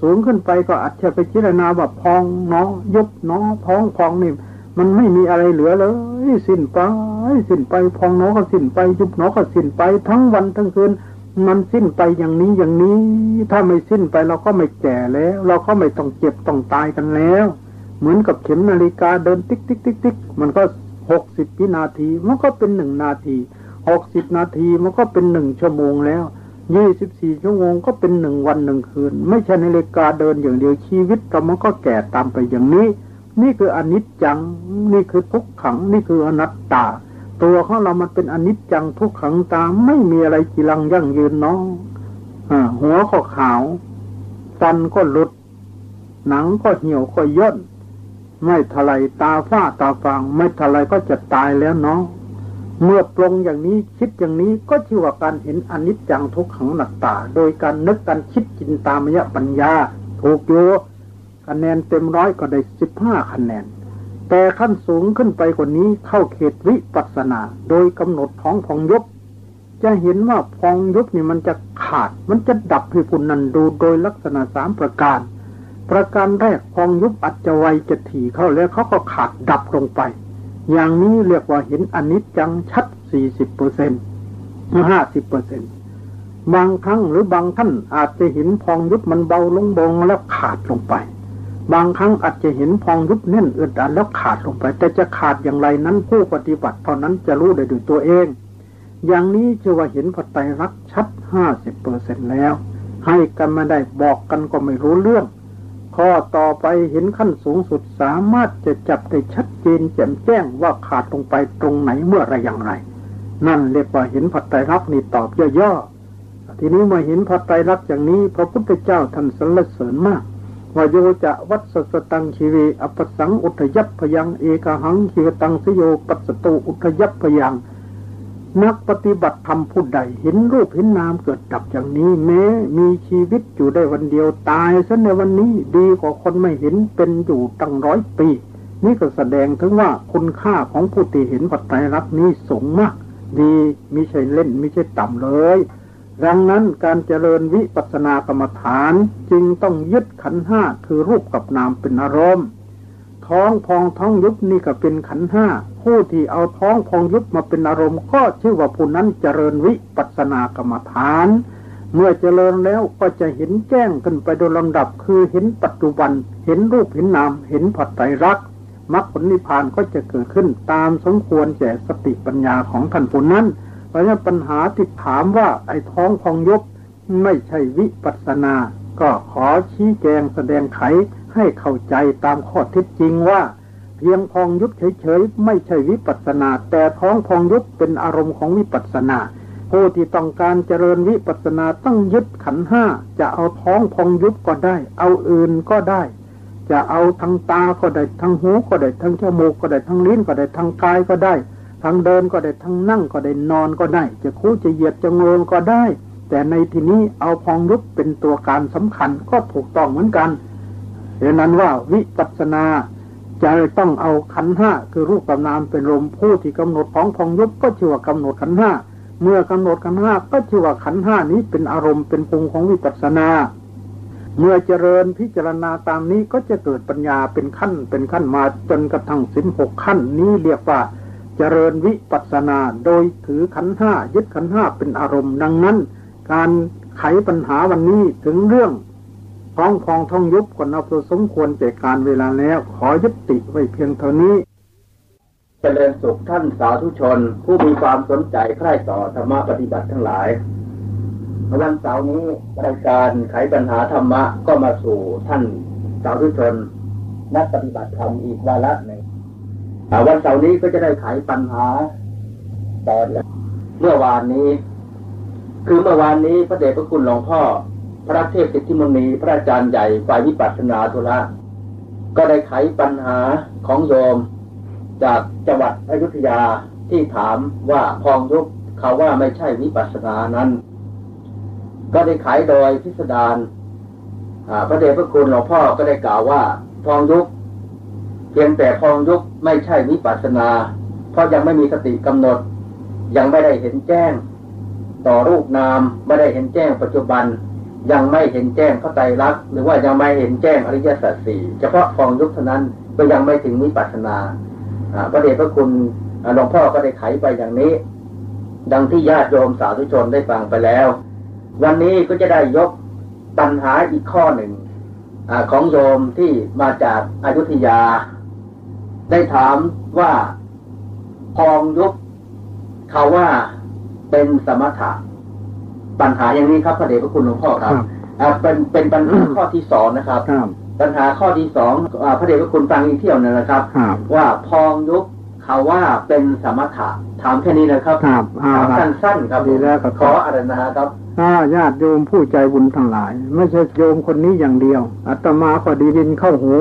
สูงขึ้นไปก็อาจจะไปพิจารณาว่าพองเนาะยุบเนาะพองพองนี่มันไม่มีอะไรเหลือเลย สิ้นไป สิ้นไป พองหนอก็สิ้นไป ยุบหนอก็สิ้นไป ทั้งวันทั้งคืน มันสิ้นไปอย่างนี้อย่างนี้ ถ้าไม่สิ้นไปเราก็ไม่แก่แล้ว เราก็ไม่ต้องเจ็บต้องตายกันแล้ว เหมือนกับเข็มนาฬิกาเดินติ๊กติ๊กติ๊กติ๊กมันก็หกสิบวินาที มันก็เป็นหนึ่งนาทีหกสิบนาทีมันก็เป็นหนึ่งชั่วโมงแล้วยี่สิบสี่ชั่วโมงก็เป็นหนึ่งวันหนึ่งคืน ไม่ใช่นาฬิกาเดินอย่างเดียวชีวิตเรามันก็แก่ตามไปอย่างนี้ นี่คืออนิจจัง นี่คือทุกขัง นี่คืออนัตตา ตัวของเรามันเป็นอนิจจังทุกขังตาไม่มีอะไรจีรังยั่งยืนน้องอหัวก็ขาว ฟันก็หลุด หนังก็เหี่ยวก็ย่น ไม่ทลายตาฝ้าตาฟาง ไม่ทลายก็จะตายแล้วเนาะเมื่อปรงอย่างนี้คิดอย่างนี้ก็ชื่อว่าการเห็นอนิจจังทุกขังหนักตา โดยการนึกการคิดจินตามยปัญญา ถูกโยคะแนนเต็มร้อยก็ได้สิบห้าคะแนน แต่ขั้นสูงขึ้นไปกว่านี้เข้าเขตวิปัสนา โดยกำหนดท้องพองยุบจะเห็นว่าพองยุบนี่มันจะขาด มันจะดับให้คุณนันดูโดยลักษณะสามประการ ประการแรกพองยุบอัจจะไวจะถี่เข้าแล้วเขาก็ขาดดับลงไป อย่างนี้เรียกว่าเห็นอนิจจังชัดสี่สิบเปอร์เซ็นต์ห้าสิบเปอร์เซ็นต์บางครั้งหรือบางท่านอาจจะเห็นพองยุบมันเบาลงบงแล้วขาดลงไป บางครั้งอาจจะเห็นพองยุบแน่นอึดอัดแล้วขาดลงไป แต่จะขาดอย่างไรนั้นผู้ปฏิบัติเท่านั้นจะรู้ได้ด้วยตัวเอง อย่างนี้จะว่าเห็นพระไตรักชัดห้าสิบเปอร์เซ็นแล้ว ให้กันมาได้บอกกันก็ไม่รู้เรื่อง ข้อต่อไปเห็นขั้นสูงสุดสามารถจะจับได้ชัดเจนแจ่มแจ้งว่าขาดลงไปตรงไหนเมื่อไรอย่างไร นั่นเรียกว่าเห็นผัดไตรักนี่ตอบย่อๆทีนี้เมื่อเห็นผัดไตรักอย่างนี้ พระพุทธเจ้าท่านสรรเสริญมาก วโยจะวัสสตังชีวีอปสังอุทยัพพยังเอกหังชีวตังสโยปัสตูอุทยัพพยัง นักปฏิบัติธรรมผู้ใดเห็นรูปเห็นนามเกิดดับอย่างนี้ แม้ มีชีวิตอยู่ได้วันเดียวตายซะในวันนี้ดีกว่าคนไม่เห็นเป็นอยู่ตั้งร้อยปี นี่ก็แสดงถึงว่าคุณค่าของผู้ที่เห็นปัจจัยรับนี้สูงมาก ดีมิใช่เล่นมิใช่ต่ำเลย ดังนั้นการเจริญวิปัสสนากรรมฐานจึงต้องยึดขันห้าคือรูปกับนามเป็นอารมณ์ ท้องพองท้องยุบนี่ก็เป็นขันห้าผู้ที่เอาท้องพองยุบมาเป็นอารมณ์ก็ชื่อว่าผู้นั้นเจริญวิปัสสนากรรมฐาน เมื่อเจริญแล้วก็จะเห็นแจ้งขึ้นไปโดยลำดับคือเห็นปัจจุบัน เห็นรูปเห็นนามเห็นผัดไตรรักมรรคผลนิพพานก็จะเกิดขึ้นตามสมควรแก่สติปัญญาของท่านผู้นั้น เพราะฉะนั้นปัญหาที่ถามว่าไอ้ท้องพองยุบไม่ใช่วิปัสนา ก็ขอชี้แจงแสดงไขให้เข้าใจตามข้อเท็จจริงว่า เพียงพองยุบเฉยๆไม่ใช่วิปัสนา แต่ท้องพองยุบเป็นอารมณ์ของวิปัสนาผู้ที่ต้องการเจริญวิปัสนาต้องยึดขันห้าจะเอาท้องพองยุบก็ได้ เอาอื่นก็ได้ จะเอาทางตาก็ได้ทางหูก็ได้ทางจมูกก็ได้ทางลิ้นก็ได้ทางกายก็ได้ ทางเดินก็ได้ทางนั่งก็ได้นอนก็ได้ จะคู่จะเหยียดจะงงก็ได้ แต่ในที่นี้เอาพองยุบเป็นตัวการสำคัญก็ถูกต้องเหมือนกันเหตุนั้นว่าวิปัสนาจะต้องเอาขันห้าคือรูปกับนามเป็นลมผู้ที่กำหนดของพองยุบก็ชื่อว่ากำหนดขันห้าเมื่อกำหนดขันห้าก็ชื่อว่าขันห้านี้เป็นอารมณ์เป็นปรุงของวิปัสนา เมื่อเจริญพิจารณาตามนี้ก็จะเกิดปัญญาเป็นขั้นเป็นขั้นมาจนกระทั่งสิบหกขั้นนี้เรียกว่า เจริญวิปัสนาโดยถือขันห้ายึดขันห้าเป็นอารมณ์ดังนั้น การไขปัญหาวันนี้ถึงเรื่องท้องพองท้องยุบก็นับสมควรแก่การเวลาแล้ว ขอยุติไว้เพียงเท่านี้จเจริญสุขท่านสาธุชน ผู้มีความสนใจใคร่ต่อธรรมะปฏิบัติทั้งหลายวันเสาร์นี้รายการไขปัญหาธรรมะก็มาสู่ท่านสาธุชน นักปฏิบัติธรรมอีกวาระหนึ่ง วันเสาร์นี้ก็จะได้ไขปัญหาตอนเมื่อวานนี้ คือเมื่อวานนี้พระเดชพระคุณหลวงพ่อ พระเทพสิทธิมณีพระอาจารย์ใหญ่ฝ่ายวิปัสสนาธุระก็ได้ไขปัญหาของโยม จากจังหวัดอยุธยาที่ถามว่าพองยุบเขาว่าไม่ใช่วิปัสสนานั้น ก็ได้ไขโดยพิสดารพระเดชพระคุณหลวงพ่อก็ได้กล่าวว่าพองยุบ เพียงแต่พองยุบไม่ใช่วิปัสนา เพราะยังไม่มีสติกำหนด ยังไม่ได้เห็นแจ้ง ต่อรูปนามไม่ได้เห็นแจ้งปัจจุบัน ยังไม่เห็นแจ้งเข้าใจรักหรือว่ายังไม่เห็นแจ้งอริยสัจสี่เฉพาะฟองยุบเท่านั้นก็ยังไม่ถึงวิปัสนาพระเดชพระคุณอ่าหลวงพ่อก็ได้ไขไปอย่างนี้ ดังที่ญาติโยมสาธุชนได้ฟังไปแล้ว วันนี้ก็จะได้ยกปัญหาอีกข้อหนึ่งอของโยมที่มาจากอายุทยา ได้ถามว่าพองยุบเขาว่าเป็นสมถะปัญหาอย่างนี้ครับพระเดชพระคุณหลวงพ่อครับครับอ่าเป็นเป็นปัญหาข้อที่สองนะครับครับปัญหาข้อที่สองอาพระเดชพระคุณฟังอีกเที่ยวหนึงนะครับครับ ว่าพองยุบเขาว่าเป็นสมถะถามแค่นี้นะครับครับเอาถามละสั้นๆครับดีแล้วครับขออารัธนาครับถ้าญาติโยมผู้ใจบุญทั้งหลาย ไม่ใช่โยมคนนี้อย่างเดียวอาตมาก็ดีดินเข้าหู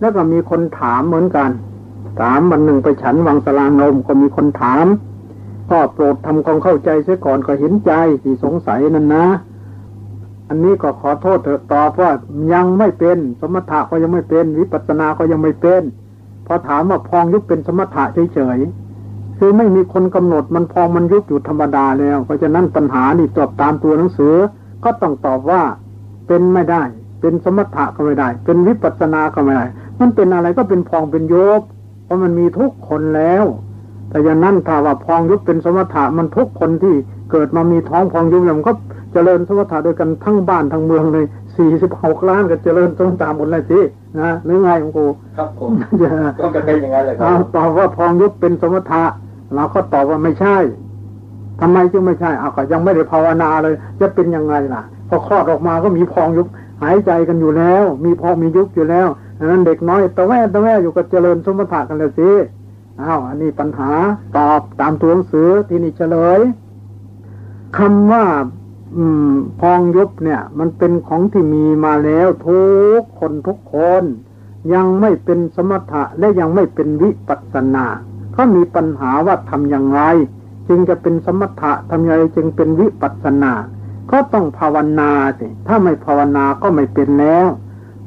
แล้วก็มีคนถามเหมือนกัน ถามวันหนึ่งไปฉันวังสลานมก็มีคนถามก็โปรดทำความเข้าใจเสียก่อนก็เห็นใจที่สงสัยนั่นนะ อันนี้ก็ขอโทษเถอะตอบว่ายังไม่เป็น สมถะก็ยังไม่เป็น วิปัสสนาก็ยังไม่เป็นพอถามว่าพองยุบเป็นสมถะเฉยๆคือไม่มีคนกำหนดมันพองมันยุบอยู่ธรรมดาแล้ว เพราะฉะนั้นปัญหานี่ตอบตามตัวหนังสือ ก็ต้องตอบว่าเป็นไม่ได้ เป็นสมถะก็ไม่ได้ เป็นวิปัสสนาก็ไม่ได้ มันเป็นอะไรก็เป็นพองเป็นยุบเพราะมันมีทุกคนแล้ว แต่อย่างนั้นถ้าว่าพองยุบเป็นสมถะมันทุกคนที่เกิดมามีท้องพองยุบแล้วมันก็เจริญสมถะด้วยกันทั้งบ้านทั้งเมืองเลยสี่สิบหกล้านก็เจริญสมถะหมดเลยสินะหรือไงของกูครับผมอย่าก็จะเป็นอย่างนั้นเลยครัเอาบตอบว่าพองยุบเป็นสมถะเราก็ตอบว่าไม่ใช่ทำไมจึงไม่ใช่เอาก็ยังไม่ได้ภาวนาเลย จะเป็นยังไงล่ะพอคลอดออกมาก็มีพองยุบหายใจกันอยู่แล้ว มีพองมียุบอยู่แล้ว อันนั้นเด็กน้อยตะแวตะแวอยู่กับเจริญสมถะกันเลยสิอ้าวอันนี้ปัญหาตอบตามตัวหนังสือที่นี่เฉลยคำว่า อืมพองยุบเนี่ย มันเป็นของที่มีมาแล้วทุกคนทุกคน ยังไม่เป็นสมถะและยังไม่เป็นวิปัสสนาก็มีปัญหาว่าทำอย่างไร จึงจะเป็นสมถะทำอย่างไรจึงเป็นวิปัสสนา ก็ต้องภาวนาสิถ้าไม่ภาวนาก็ไม่เป็นแล้ว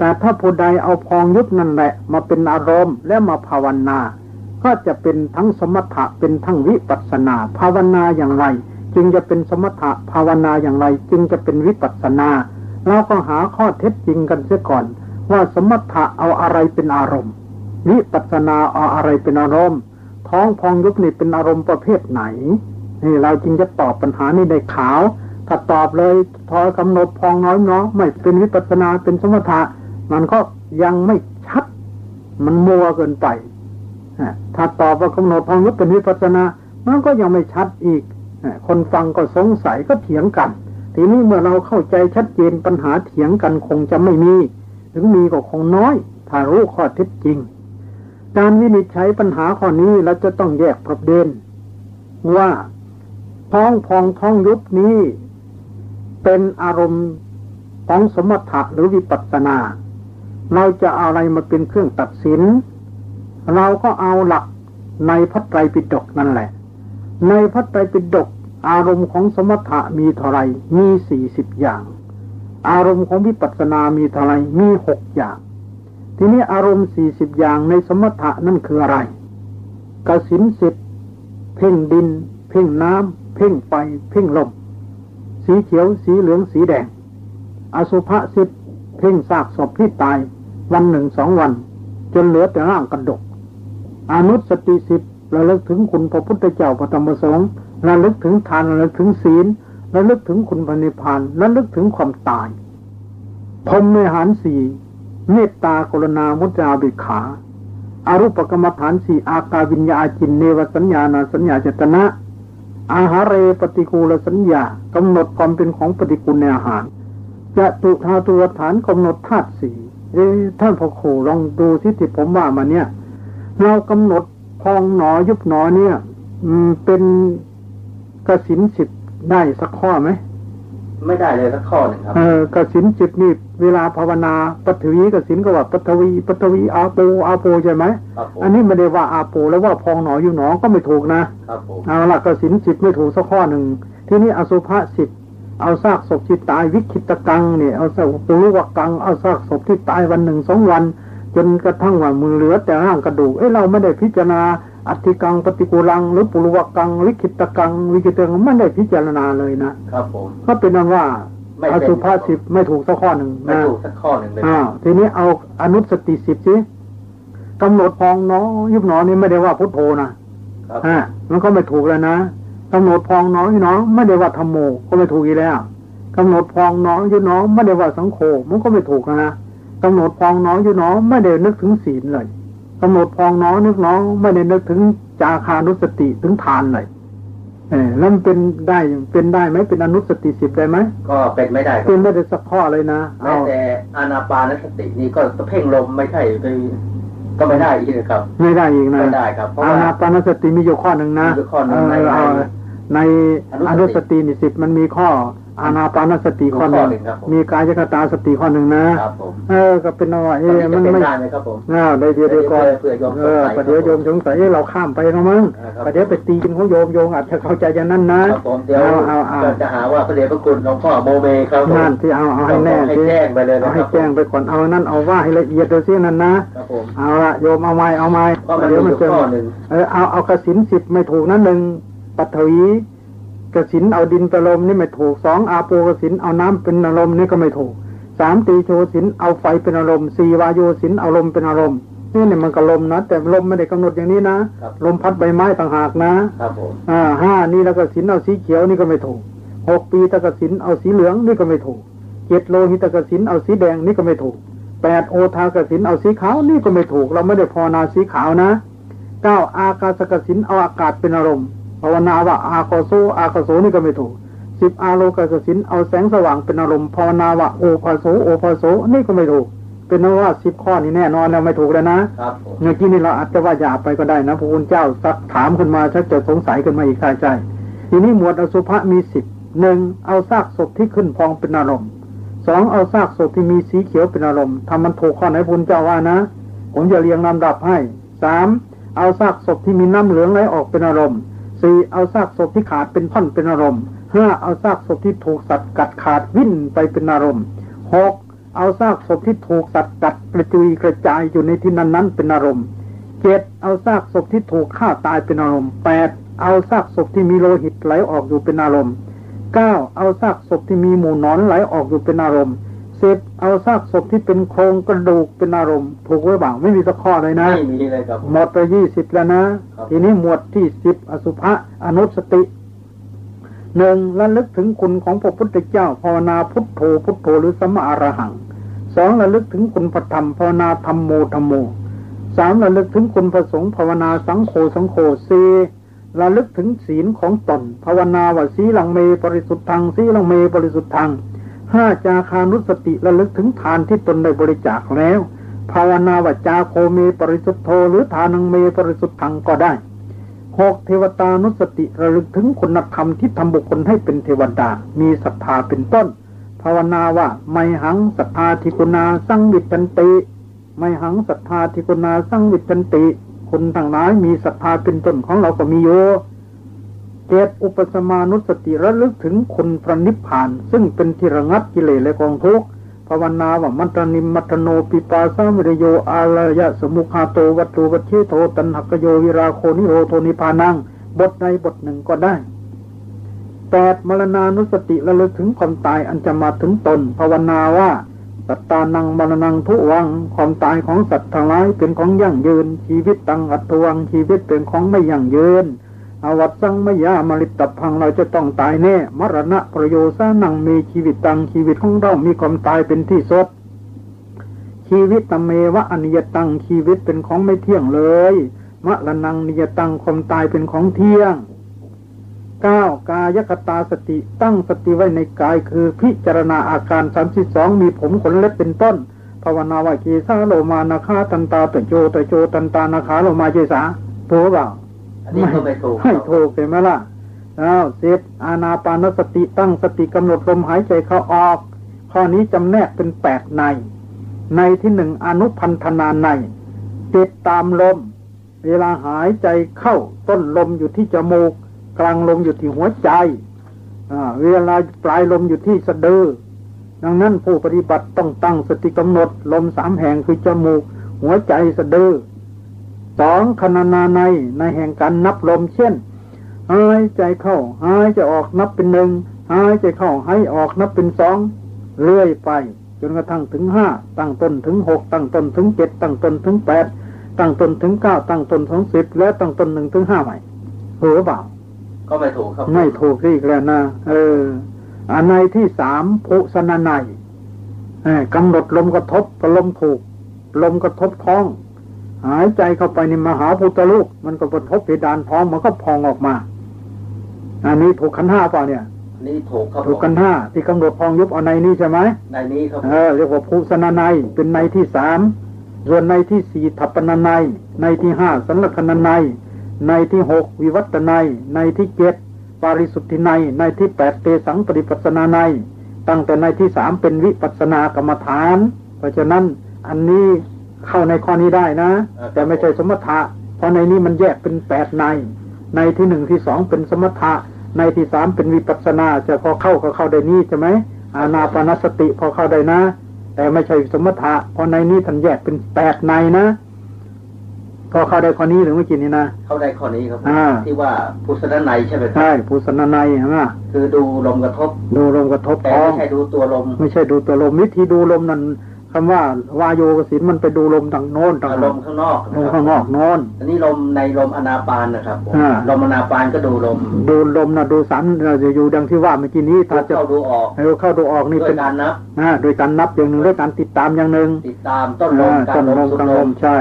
แต่ถ้าผู้ใดเอาพองยุบนั่นแหละ มาเป็นอารมณ์และมาภาวนา ก็จะเป็นทั้งสมถะเป็นทั้งวิปัสสนา ภาวนาอย่างไร จึงจะเป็นสมถะภาวนาอย่างไร จึงจะเป็นวิปัสสนาเราก็หาข้อเท็จจริงกันเสียก่อน ว่าสมถะเอาอะไรเป็นอารมณ์วิปัสสนาเอาอะไรเป็นอารมณ์ ท้องพองยุบนี่เป็นอารมณ์ประเภทไหน นี่เราจึงจะตอบปัญหานี้ได้ขาว ถ้าตอบเลยทอยกำหนดพองน้อยเนาะไม่เป็นวิปัสสนาเป็นสมถะ มันก็ยังไม่ชัด มันมัวเกินไปถ้าตอบว่ากำหนดพองยุบเป็นวิปัสนา มันก็ยังไม่ชัดอีก คนฟังก็สงสัยก็เถียงกัน ทีนี้เมื่อเราเข้าใจชัดเจนปัญหาเถียงกันคงจะไม่มี ถึงมีก็คงน้อย ถ้ารู้ข้อเท็จจริง การวินิจฉัยปัญหาข้อนี้เราจะต้องแยกประเด็น ว่าท้องพองท้องยุบนี้ เป็นอารมณ์ของสมถะหรือวิปัสสนา เราจะเอาอะไรมาเป็นเครื่องตัดสิน เราก็เอาหลักในพระไตรปิฎกนั่นแหละ ในพระไตรปิฎกอารมณ์ของสมถะมีเท่าไรมีสี่สิบอย่าง อารมณ์ของวิปัสสนามีเท่าไรมีหกอย่าง ทีนี้อารมณ์สี่สิบอย่างในสมถะนั่นคืออะไรกสินสิทธิ์เพ่งดิน เพ่งน้ำเพ่งไฟเพ่งลม สีเขียวสีเหลืองสีแดง อสุภะสิทธิ์เพ่งซากศพที่ตาย วันหนึ่งสองวัน จนเหลือแต่ร่างกระดก อนุสติสิทธิ์ระลึกถึงคุณพระพุทธเจ้าพระธรรมสงค์ระลึกถึงทานระลึกถึงศีลระลึกถึงคุณพระนิพพานระลึกถึงความตายพรมในหารสี่เมตตากรุณามุจาบิขาอารูปกรรมฐานสี่อากาวิญญาจินเนวสัญญาณสัญญาเจตนะ อาหารเรปฏิกูลสัญญากำหนดความเป็นของปฏิกูลในอาหารจะตุธาตัวฐานกำหนดธาตุสี่ ท่านพ่อครูลองดูที่ที่ผมว่ามาเนี่ย เรากำหนดพองหนอยุบหนอเนี่ย อืมเป็นกสินสิบได้สักข้อไหมไม่ได้เลยสักข้อหนึ่งครับเออกสินจิตนี่เวลาภาวนาปัทวีกสินก็ว่าปัทวีปัทวีอาโปอาโปใช่ไหมครับผมอันนี้ไม่ได้ว่าอาโปแล้วว่าพองหนออยู่หนอก็ไม่ถูกนะครับผมเอาละกสินจิตไม่ถูกสักข้อหนึ่งที่นี่อสุภะสิบ เอาซากศพที่ตายวิคิตกังเนี่ยเอาซากปุรุวกังเอาซากศพที่ตายวันหนึ่งสองวัน จนกระทั่งว่ามือเหลือแต่ร่างกระดูกเอ้ยเราไม่ได้พิจารณาอัติกังปฏิกูลัง หรือปุรุวกัง วิคิตกัง วิคิตกังไม่ได้พิจารณาเลยนะครับผมก็เป็นนั้นว่าไม่อเป็นสุภาสิบไม่ถูกสักข้อหนึ่งไม่นะถูกสักข้อหนึ่งเลยอ้าวทีนี้เอาอนุสติสิบสิกำหนดพองหนอยุบหนอนี่ไม่ได้ว่าพุทโธนะครับฮะมันก็ไม่ถูกแล้วนะ กำหนดพองหนอยุบหนอไม่ได้ว่าธรรมโมก็ไม่ถูกอีกแล้วกำหนดพองหนอยุบหนอไม่ได้ว่าสังโฆมันก็ไม่ถูกนะกำหนดพองหนอยุบหนอไม่ได้นึกถึงศีลเลยกำหนดพองหนอนึกหนอไม่ได้นึกถึงจาคานุสติถึงทานเลยเออแล้วมันเป็นได้เป็นได้ไหมเป็นอนุสติสิบได้ไหมก็เป็นไม่ได้ครัเป็นบไม่ได้สักข้อเลยนะแม้เอาแต่อานาปานสตินี่ก็เพ่งลมไม่ใช่ไปก็ไม่ได้อีกนะครับ ไม่ได้อีกนะไม่ได้ครับเพราะอาว่านาปานสติมีอยู่ข้อหนึ่งนะมีอยู่ข้อหนึ่งในเเอา ในออนุนุสสติตินิสิบมันมีข้ออานาปานสติข้อหนึ่งข้อหนึ่งครับผมมีกายคตาสติข้อหนึ่งนะครับผมเออก็เป็นว่าตอนเอ๊ะนี้มัจะนเป็นไม่ได้ไหมครับผมอ้าวได้เดียวเดียวก่อนเผื่อโยมสเองอสัยประเดี๋ยวโยมสงสัยเอ๊ะเราข้ามไปแล้วมั้งอ่าครับประเดี๋ยวไปตีกันของโยมโยมอาจจะเข้าใจอย่างนั้นนะครับผมเดี๋ยวเอาเอาเอาก็จะหาว่าพระเดชพระคุณหลวงพ่อโมเมครับผมนั่นที่เอาเอาให้แน่ให้สิแจ้งไปเลยเอานะคให้รับผแจ้งมไปก่อนเอานั่นเอาว่าให้ละเอียดดูสินั่นนะครับผมเอาละโยมเอาไม้เอาไม้เพราะมันเดี๋ยวมีมันอยู่จะข้อหนึ่งเออเอาเอากระสินสิบไม่ถูกนะหนึ่ง ปัทวีกระสินเอาดินเป็นลมนี่ไม่ถูกสองอาโปกระสินเอาน้ำเป็นอารมณ์นี่ก็ไม่ถูกสามตีโชสินเอาไฟเป็นอารมณ์สี่วายโยสินเอาลมเป็นอารมณ์นี่เนี่ยมันก็ลมนะแต่ลมไม่ได้กำหนดอย่างนี้นะครับลมพัดใบไม้ต่างหากนะครับผมอ่าห้านี่แล้วก็สินเอาสีเขียวนี่ก็ไม่ถูกหกปีตะกสินเอาสีเหลืองนี่ก็ไม่ถูกเจ็ดโลหิตกสินเอาสีแดงนี่ก็ไม่ถูกแปดโอทากสินเอาสีขาวนี่ก็ไม่ถูก เราไม่ได้พอนาสีขาวนะเก้าอากาศกสินเอาอากาศเป็นอารมณ์ ภาวนาว่าอากาโซอากาโซนี่ก็ไม่ถูกสิบอาโลกาสสินเอาแสงสว่างเป็นอารมณ์ภาวนาว่าโอภาโซโอภาโซนี่ก็ไม่ถูก เป็นนว่าสิบข้อนี้แน่นอนแล้วไม่ถูกแล้วนะครับผมเมื่อกี้นี่เราอาจจะว่าหยาบไปก็ได้นะพระคุณเจ้าสักถามขึ้นมาชักจะสงสัยขึ้นมาอีกใช่ใช่ทีนี้หมวดอสุภะมีสิบหนึ่งเอาซากศพที่ขึ้นพองเป็นอารมณ์สองเอาซากศพที่มีสีเขียวเป็นอารมณ์ทำมันถูกข้อไหนพระคุณเจ้าว่านะ ผมจะเรียงลำดับให้สามเอาซากศพที่มีน้ำเหลืองไหลออกเป็นอารมณ์ สี่เอาซากศพที่ขาดเป็นท่อนเป็นอารมณ์ห้าเอาซากศพที่ถูกสัตว์กัดขาดวิ่นไปเป็นอารมณ์หกเอาซากศพที่ถูกสัตว์กัดกระจุยกระจายอยู่ในที่นั้นนั้นๆเป็นอารมณ์เจ็ดเอาซากศพที่ถูกฆ่าตายเป็นอารมณ์แปดเอาซากศพที่มีโลหิตไหลออกอยู่เป็นอารมณ์เก้าเอาซากศพที่มีหมู่นอนไหลออกอยู่เป็นอารมณ์ สิบเอาซากศพที่เป็นโครงกระดูกเป็นอารมณ์ถูกไว้บ้างไม่มีสักข้อเลยนะไม่มีเลยครับผมหมดไปยี่สิบแล้วนะครับทีนี้หมวดที่สิบอสุภะอนุสติหนึ่งระลึกถึงคุณของพระพุทธเจ้าภาวนาพุทโธพุทโธหรือสมมาอรหังสองระลึกถึงคุณพระธรรมภาวนาธรรมโมธรรมโมสามระลึกถึงคุณพระสงฆ์ภาวนาสังโฆสังโฆสี่ระลึกถึงศีลของตน ภาวนาว่าสีลังเมบริสุทธิ์ทางสีลังเมบริสุทธิ์ทาง ห้าจาคานุสติระลึกถึงทานที่ตนได้บริจาคแล้ว ภาวนาว่าจาโคเมปริสุทธโธหรือทานังเมปริสุทธังก็ได้หกเทวตานุสติระลึกถึงคุณธรรมที่ทำบุคคลให้เป็นเทวดา มีศรัทธาเป็นต้น ภาวนาว่าไมหังสัทธาทิคุณาสังวิชชันติมัยหังสัทธาทิคุณาสังวิชชันติคุณทั้งหลายมีศรัทธาเป็นต้นของเราก็มีอยู่ เจ็ดอุปสมานุสติระลึกถึงคุณพระนิพพาน ซึ่งเป็นที่ระงับกิเลสและกองทุกข์ภาวนาว่ามทนิมมทโนปิปาสวินโยอาลยสมุคฆาโตวัฏฏูปัจเฉโทตัณหักขโยวิราโคนิโรโธนิพพานัง บทใดบทหนึ่งก็ได้แปดมรณานุสติระลึกถึงความตายอันจะมาถึงตน ภาวนาว่าสัตตานังมรณังทุวังความตายของสัตว์ทั้งหลายเป็นของยั่งยืน ชีวิตตังอัตวังชีวิตเป็นของไม่ยั่งยืน อวัตสังมยามริตตพังเราจะต้องตายแน่ มรณะประโยชน์สานังมีชีวิตตังชีวิตของเรามีความตายเป็นที่สด ชีวิตตเมวะอนิยตังชีวิตเป็นของไม่เที่ยงเลยมรณังนิยตังความตายเป็นของเที่ยงเก้ากายคตาสติตั้งสติไว้ในกายคือพิจารณาอาการสามสิบสองมีผมขนเล็บเป็นต้น ภาวนาว่ากีซาโลมานาคาตันตาตโจตโจตันตานาคาโลมาเจสาถูกเปล่า อันนี้ก็ไม่ถูกให้ถูกเห็นไหมล่ะอ้าวเสร็จอานาปานสติตั้งสติกำหนดลมหายใจเข้าออก ข้อนี้จำแนกเป็นแปดใน ในที่หนึ่งอนุพันธนาในติดตามลม เวลาหายใจเข้าต้นลมอยู่ที่จมูก กลางลมอยู่ที่หัวใจเวลาปลายลมอยู่ที่สะดือ ดังนั้นผู้ปฏิบัติต้องตั้งสติกำหนดลมสามแห่งคือจมูก หัวใจสะดือ สองขณนาในในแห่งการนับลมเช่นหายใจเข้าหายใจออกนับเป็นหนึ่งหายใจเข้าให้ออกนับเป็นสองเรื่อยไป จนกระทั่งถึงห้าตั้งต้นถึงหกตั้งต้นถึงเจ็ดตั้งต้นถึงแปดตั้งตนถึงเก้าตั้งตนถึงสิบและตั้งตนหนึ่งถึงห้าใหม่ถูกหรือเปล่าก็ไม่ถูกครับ ไม่ถูกอีกแล้วนะเอออันในที่สามภูสนาในเอ่อกำหนดลมกระทบลมถูก ลมกระทบท้อง หายใจเข้าไปในมหาพุทธลูก มันก็กระทบเพดานท้องมันก็พองออกมา อันนี้ถูกขันธ์ห้าเปล่าเนี่ยนี่ถูกครับถูกขันธ์ห้าที่กำหนดพองยุบเอาในนี้ใช่ไหมในนี้ครับเออเรียกว่าภูสนาในเป็นในที่สามส่วนในที่สี่ทัปปนาในในที่ห้าสันลคนาในในที่หกวิวัตนัยในที่เจ็ดปาริสุทธิในในที่แปดเตสังปริปัสนาในตั้งแต่ในที่สามเป็นวิปัสสนากรรมฐาน เพราะฉะนั้นอันนี้ เข้าในข้อนี้ได้นะ แต่ไม่ใช่สมถะ เพราะในนี้มันแยกเป็นแปดใน ในที่หนึ่งที่สองเป็นสมถะ ในที่สามเป็นวิปัสสนาจะพอเข้าก็เข้าได้นี่ใช่ไหมอานาปานสติพอเข้าได้นะ แต่ไม่ใช่สมถะ เพราะในนี้ท่านแยกเป็นแปดในนะพอเข้าได้ข้อนี้หรือไม่อกินนี่นะเข้าได้ข้อนี้ครับอ่าที่ว่าพุทธในใช่ไหมครัใช่ภูสนาในใช่ไหมคือดูลมกระทบ ดูลมกระทบแต่ท้อไม่งใช่ดูตัวลม ไม่ใช่ดูตัวลมวิธีดูลมนั่น คำว่าวายโยกสินมันไปดูลมทางโน้นทางลมข้างนอกลมข้างนอกโน้นอันนี้ลมในลมอนาปานนะครับผมอ่าลมอนาปานก็ดูลม ดูลมนะดูสันเราจะอยู่ดังที่ว่าเมื่อกี้นี้ดูถ้าจะเข้าดูออกให้เราเข้าดูออกนี่ด้วเป็ยนการนับอ่าโดยการนับอย่างหนึ่งด้วยการติดตามอย่างหนึ่งติดตามต้นลมอ่ากลาต้รนลลมมสุดกลางลลมมใช่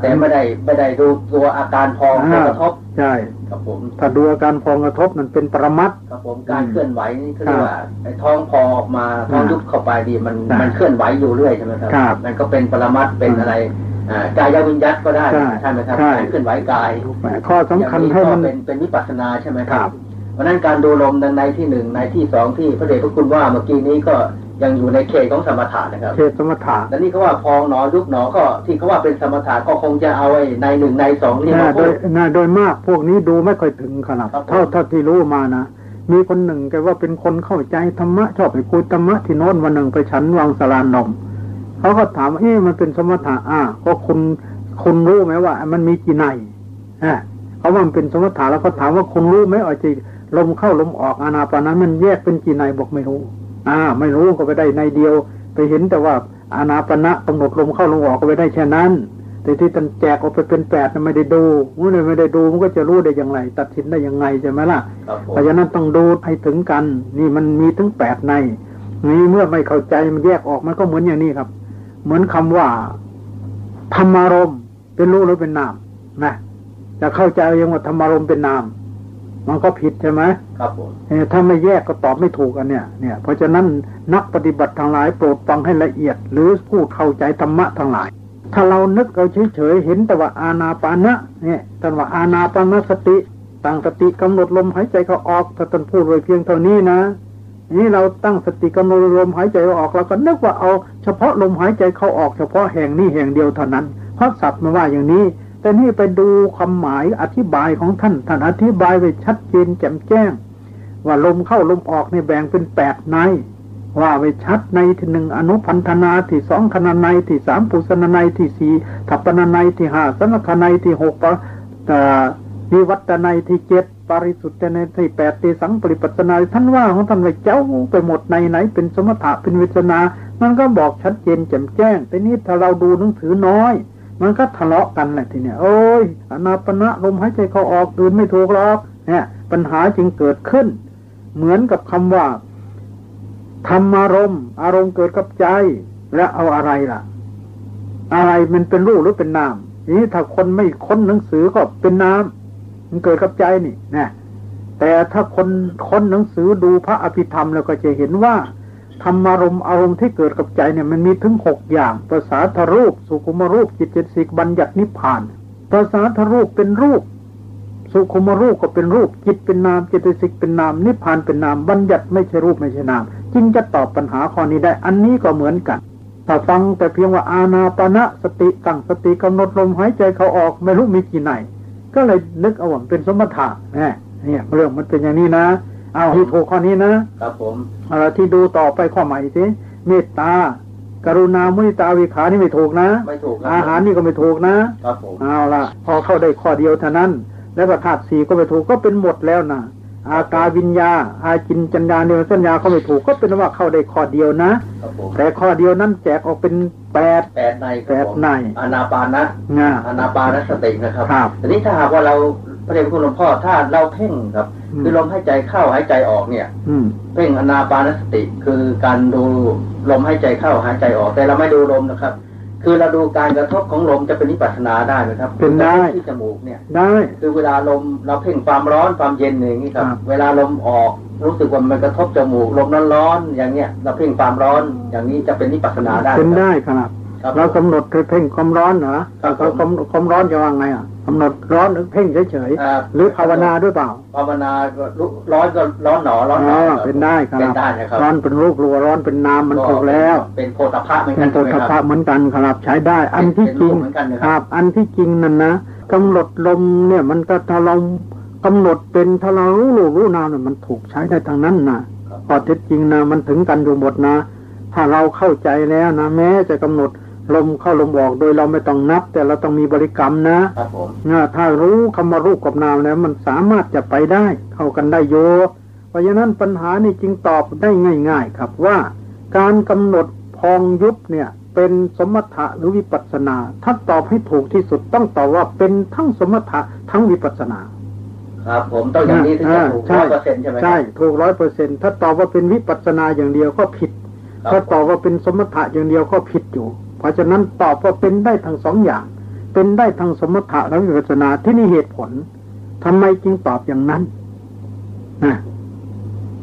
แต่ไม่ได้ไม่ได้ดูตัวอาการพองอ่ากระทบใช่ ครับผมถ้าดูอาการพองกระทบนั่นเป็นปรมัตถ์ครับผมการเคลื่อนไหวนี่คือครับว่าไอ้ท้องพองออกมาท้องอ่ายุยุบเข้าไปดีมันครับมันเคลื่อนไหวอยู่เรื่อยใช่ไหมครับครับมันก็เป็นปรมัตถ์เป็นอะไรอ่ากายวิญญัตก็ได้ใช่ใช่ไหมครับใช่การเคลื่อนไหวกายแหมข้อสำคัญอย่างให้ก็มันเป็นเป็นวิปัสสนาใช่ไหมคครัรับเพราะฉะนั้นการดูลมในที่หนึ่งในที่สองที่พระเดชพระคุณว่าเมื่อกี้นี้ก็ ยังอยู่ในเขตของสมถะนะครับเทศสมถะแล้วนี่เขาว่าพองหนอยุบหนอก็ที่เขาว่าเป็นสมถะก็คงจะเอาไอ้ในหนึ่งในสองนี่น่ามาโดพูยดน่าโดยมากพวกนี้ดูไม่ค่อยถึงขนาดครับผมเท่าเท่าที่รู้มานะมีคนหนึ่งแกว่าเป็นคนเข้าใจธรรมะชอบไปคุยธรรมะที่โน้นวันหนึ่งไปฉันวังสารานมเขาก็ถามว่าเอ๊ะมันเป็นสมถะอ่าก็คุณคุณรู้ไหมว่า มันมีกี่ในฮะเขาว่ามันเป็นสมถะแล้วก็ถามว่าคุณรู้ไหมว่าจีลมเข้าลมออกอานาปานั้นมันแยกเป็นกี่ในบอกไม่รู้ อ่า ไม่รู้ก็ไปได้ในเดียว ไปเห็นแต่ว่าอานาปณะกำหนดลมเข้าลมออกก็ไปได้แค่นั้น แต่ที่ตันแจกออกไปเป็นแปดน่ะไม่ได้ดูมันเลยไม่ได้ดูมันก็จะรู้ได้อย่างไร ตัดสินได้ยังไงใช่ไหมล่ะครับผมเพราะฉะนั้นต้องดูให้ถึงกัน นี่มันมีถึงแปดในนี่เมื่อไม่เข้าใจมันแยกออกมันก็เหมือนอย่างนี้ครับ เหมือนคำว่าธรรมารมณ์เป็นรูปหรือเป็นนามนะจะเข้าใจยังว่าธรรมารมณ์เป็นนาม มันก็ผิดใช่ไหมครับผมเอ่อถ้าไม่แยกก็ตอบไม่ถูกอันเนี่ยเนี่ย เพราะฉะนั้นนักปฏิบัติทั้งหลายโปรดฟังให้ละเอียด หรือผู้เข้าใจธรรมะทั้งหลาย ถ้าเรานึกเราเฉยๆเห็นแต่ว่าอาณาปานะเนี่ยท่านว่าอาณาปานสติตั้งสติกำหนดลมหายใจเขาออกถ้าท่านพูดไว้เพียงเท่านี้นะนี่เราตั้งสติกำหนดลมหายใจเขาออกเราก็นึกว่าเอา เฉพาะลมหายใจเขาออกเฉพาะแห่งนี้แห่งเดียวเท่านั้นเพราะศัพท์มาว่าอย่างนี้ แต่นี่ไปดูความหมายอธิบายของท่านท่านอธิบายไว้ชัดเจนแจ่มแจ้ง ว่าลมเข้าลมออกในแบ่งเป็นแปดในว่าไว้ชัดในที่หนึ่งอนุพันธนาที่สองคณในที่สามปุสนาในที่สี่ทัปปนาในที่ห้าสังฆในที่หกปะวิวัตในที่เจ็ดปริสุทธิ์ในที่แปดตีสังปริปัสนาท่านว่าของท่านไว้เจ้าไปหมดในไหนเป็นสมถะเป็นวิจนามันก็บอกชัดเจนแจ่มแจ้งแต่นี้ถ้าเราดูหนังสือน้อย มันก็ทะเลาะกันแหละทีเนี้ยโอ้ยอนาปนะลมหายใจเขาออกดื่นไม่ถูกหรอกเนี่ย ปัญหาจึงเกิดขึ้น เหมือนกับคำว่าธรรมารมณ์ อารมณ์เกิดกับใจ และเอาอะไรล่ะ อะไรมันเป็นรูปหรือเป็นนามนี้ถ้าคนไม่ค้นหนังสือก็เป็นนามมันเกิดกับใจนี่นะแต่ถ้าคนค้นหนังสือดูพระอภิธรรมแล้วก็จะเห็นว่า ธรรมารมณ์อารมณ์ที่เกิดกับใจเนี่ยมันมีถึงหกอย่างภาษาทรูป สุขุมรูป จิตเจตสิกบัญญัตินิพพานภาษาทรูปเป็นรูป สุขุมรูปก็เป็นรูป จิตเป็นนามเจตสิกเป็นนาม นิพพานเป็นนามบัญญัติไม่ใช่รูปไม่ใช่นาม จึงจะตอบปัญหาข้อนี้ได้ อันนี้ก็เหมือนกันถ้าฟังแต่เพียงว่าอาณาปณะสติตั้งสติกำหนดลมหายใจเขาออกไม่รู้มีกี่ไหน ก็เลยนึกเอาว่าเป็นสมถะแน่เนี่ยเรื่องมันเป็นอย่างนี้นะ เอาให้ถูกข้อนี้นะครับผมเอาละที่ดูต่อไปข้อใหม่สิเมตตากรุณามุนิตาวิขานี่ไม่ถูกนะ ไม่ถูกคบอาหารนี่ก็ไม่ถูกนะครับผมเอาละพอเข้าได้ข้อเดียวเท่านั้น แล้วก็ธาตุสี่ก็ไปถูกก็เป็นหมดแล้วนะอากาวิญญา อาจินจัญญาเนวสัญญาเขาไม่ถูกก็เป็นว่าเข้าได้ข้อเดียวนะครับผมแต่ข้อเดียวนั้นแจกออกเป็นแปดแปดในครับผมแปดในอานาปานะงาอานาปานสตินะครับครับทีนี้ถ้าหากว่าเรา พระเดชพระคุณหลวงพ่อถ้าเราเพ่งครับอืมคือลมหายใจเข้าหายใจออกเนี่ย อืมเพ่งอนาปานสติ คือการดูลมหายใจเข้าหายใจออก แต่เราไม่ดูลมนะครับ คือเราดูการกระทบของลมจะเป็นวิปัสสนาได้ไหมครับเป็นได้ที่จมูกเนี่ย ได้ คือเวลาลมเราเพ่งความร้อนความเย็นอย่างนี้ครับครับ เวลาลมออกรู้สึกว่ามันกระทบจมูกลมร้อนๆอย่างเงี้ยเราเพ่งความร้อนอย่างนี้จะเป็นวิปัสสนาได้หมเป็นครับได้ครับครับเรากำหนดเพ่งความร้อนเหรอครับเขากำความร้อนจะว่าไงอะ กำหนดร้อนหรือเพ่งเฉยอ่าๆหรือภาวนาด้วยเปล่า ภาวนาก็ร้อนก็ร้อนหนอร้อนหนออ๋อครับเป็นได้ครับเป็นได้นะครับร้อนเป็นรูปรัวร้อนเป็นน้ำมันถูกแล้ว เป็นโพธาภะเหมือนเป็กันนโพใช่ไหมธคพะรับเหมือนกันครับใช้ได้ อันที่จริงเป็นรูปเหมือนกันนะครับครับ อันที่จริงนั่นนะกำหนดลมเนี่ยมันก็ถ้าเรากำหนดเป็นถ้าเรารู้รู้รู้นามเนี่ยมันถูกใช้ได้ทางนั้นนะพอเท็จจริงนะมันถึงกันอยู่หมดนะ ถ้าเราเข้าใจแล้วนะแม้จะกำหนด ลมเข้าลมออกโดยเราไม่ต้องนับ แต่เราต้องมีบริกรรมนะครับผมนะถ้ารู้คำว่ารูปกับนามแล้วมันสามารถจะไปได้ เข้ากันได้โย เพราะฉะนั้นปัญหานี่จึงตอบได้ง่าย ๆ ครับว่า การกำหนดพองยุบเนี่ย เป็นสมถะหรือวิปัสสนา ถ้าตอบให้ถูกที่สุดต้องตอบว่าเป็นทั้งสมถะทั้งวิปัสสนาครับผมต้องอย่างนี้ถึงจะถูกใช่ร้อยเปอร์เซ็นต์ใช่ไหมครับใช่ถูกร้อยเปอร์เซ็นถ้าตอบว่าเป็นวิปัสสนาอย่างเดียวก็ผิดครับถ้าตอบว่าเป็นสมถะอย่างเดียวก็ผิดอยู่เพ ราะฉะนั้นตอบว่าเป็นได้ทั้งสองอย่าง เป็นได้ทั้งสมถะและวิปัสนาที่นี่เหตุผลทำไมจึงตอบอย่างนั้นนะ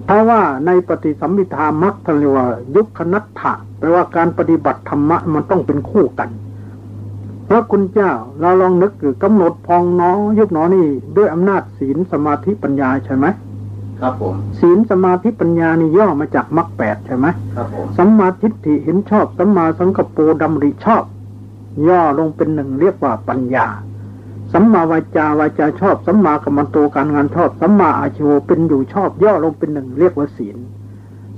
เพราะว่าในปฏิสัมพิธามัคท่านเรียกว่ายุคคนัตถะแปลว่าการปฏิบัติธรรมะมันต้องเป็นคู่กันพระคุณเจ้าเราลองนึกหรือกำหนดพองหนอยุบหนอนี่ด้วยอำนาจศีลสมาธิปัญญาใช่ไหม ครับผมศีลสมาธิปัญญานี่ย่อมาจากมรรคแปดใช่ไหมครับผมสัมมาทิฏฐิเห็นชอบสัมมาสังกปรดำริชอบ ย่อลงเป็นหนึ่งเรียกว่าปัญญาสัมมาวาจาวาจาชอบสัมมากัมมันโตการงานชอบสัมมาอาชีวเป็นอยู่ชอบ ย่อลงเป็นหนึ่งเรียกว่าศีล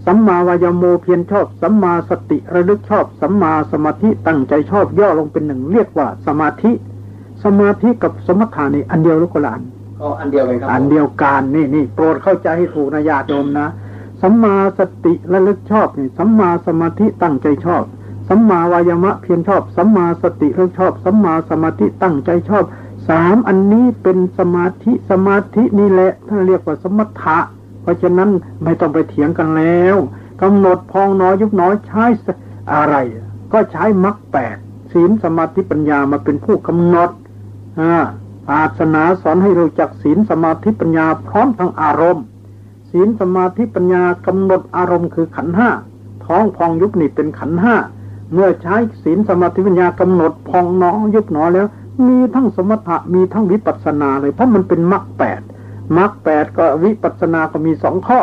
สัมมาวายโมเพียรชอบสัมมาสติระลึกชอบสัมมาสมาธิตั้งใจชอบย่อลงเป็นหนึ่งเรียกว่าสมาธิ สมาธิกับสมถะนี่อันเดียวหรือคนละอัน ก็อันเดียวกันครับ อันเดียวกันนี่นี่โปรดเข้าใจให้ถูกนะญาติโยมนะสัมมาสติระลึกชอบนี่สัมมาสมาธิตั้งใจชอบสัมมาวายามะเพียรชอบสัมมาสติระลึกชอบสัมมาสมาธิตั้งใจชอบสามอันนี้เป็นสมาธิสมาธินี่แหละท่านเรียกว่าสมถะ เพราะฉะนั้นไม่ต้องไปเถียงกันแล้วกำหนดพองน้อยยุบน้อยใช้อะไร ก็ใช้มรรคแปดศีลสมาธิปัญญามาเป็นผู้กำหนดอ่า ศาสนาสอนให้รู้จักศีลสมาธิปัญญาพร้อมทั้งอารมณ์ ศีลสมาธิปัญญากำหนดอารมณ์คือขันห้าท้องพองยุบนี่เป็นขันห้าเมื่อใช้ศีลสมาธิปัญญากำหนดพองหนอยุบหนอแล้ว มีทั้งสมถะมีทั้งวิปัสสนาเลยเพราะมันเป็นมรรคแปดมรรคแปดก็วิปัสสนาก็มีสองข้อ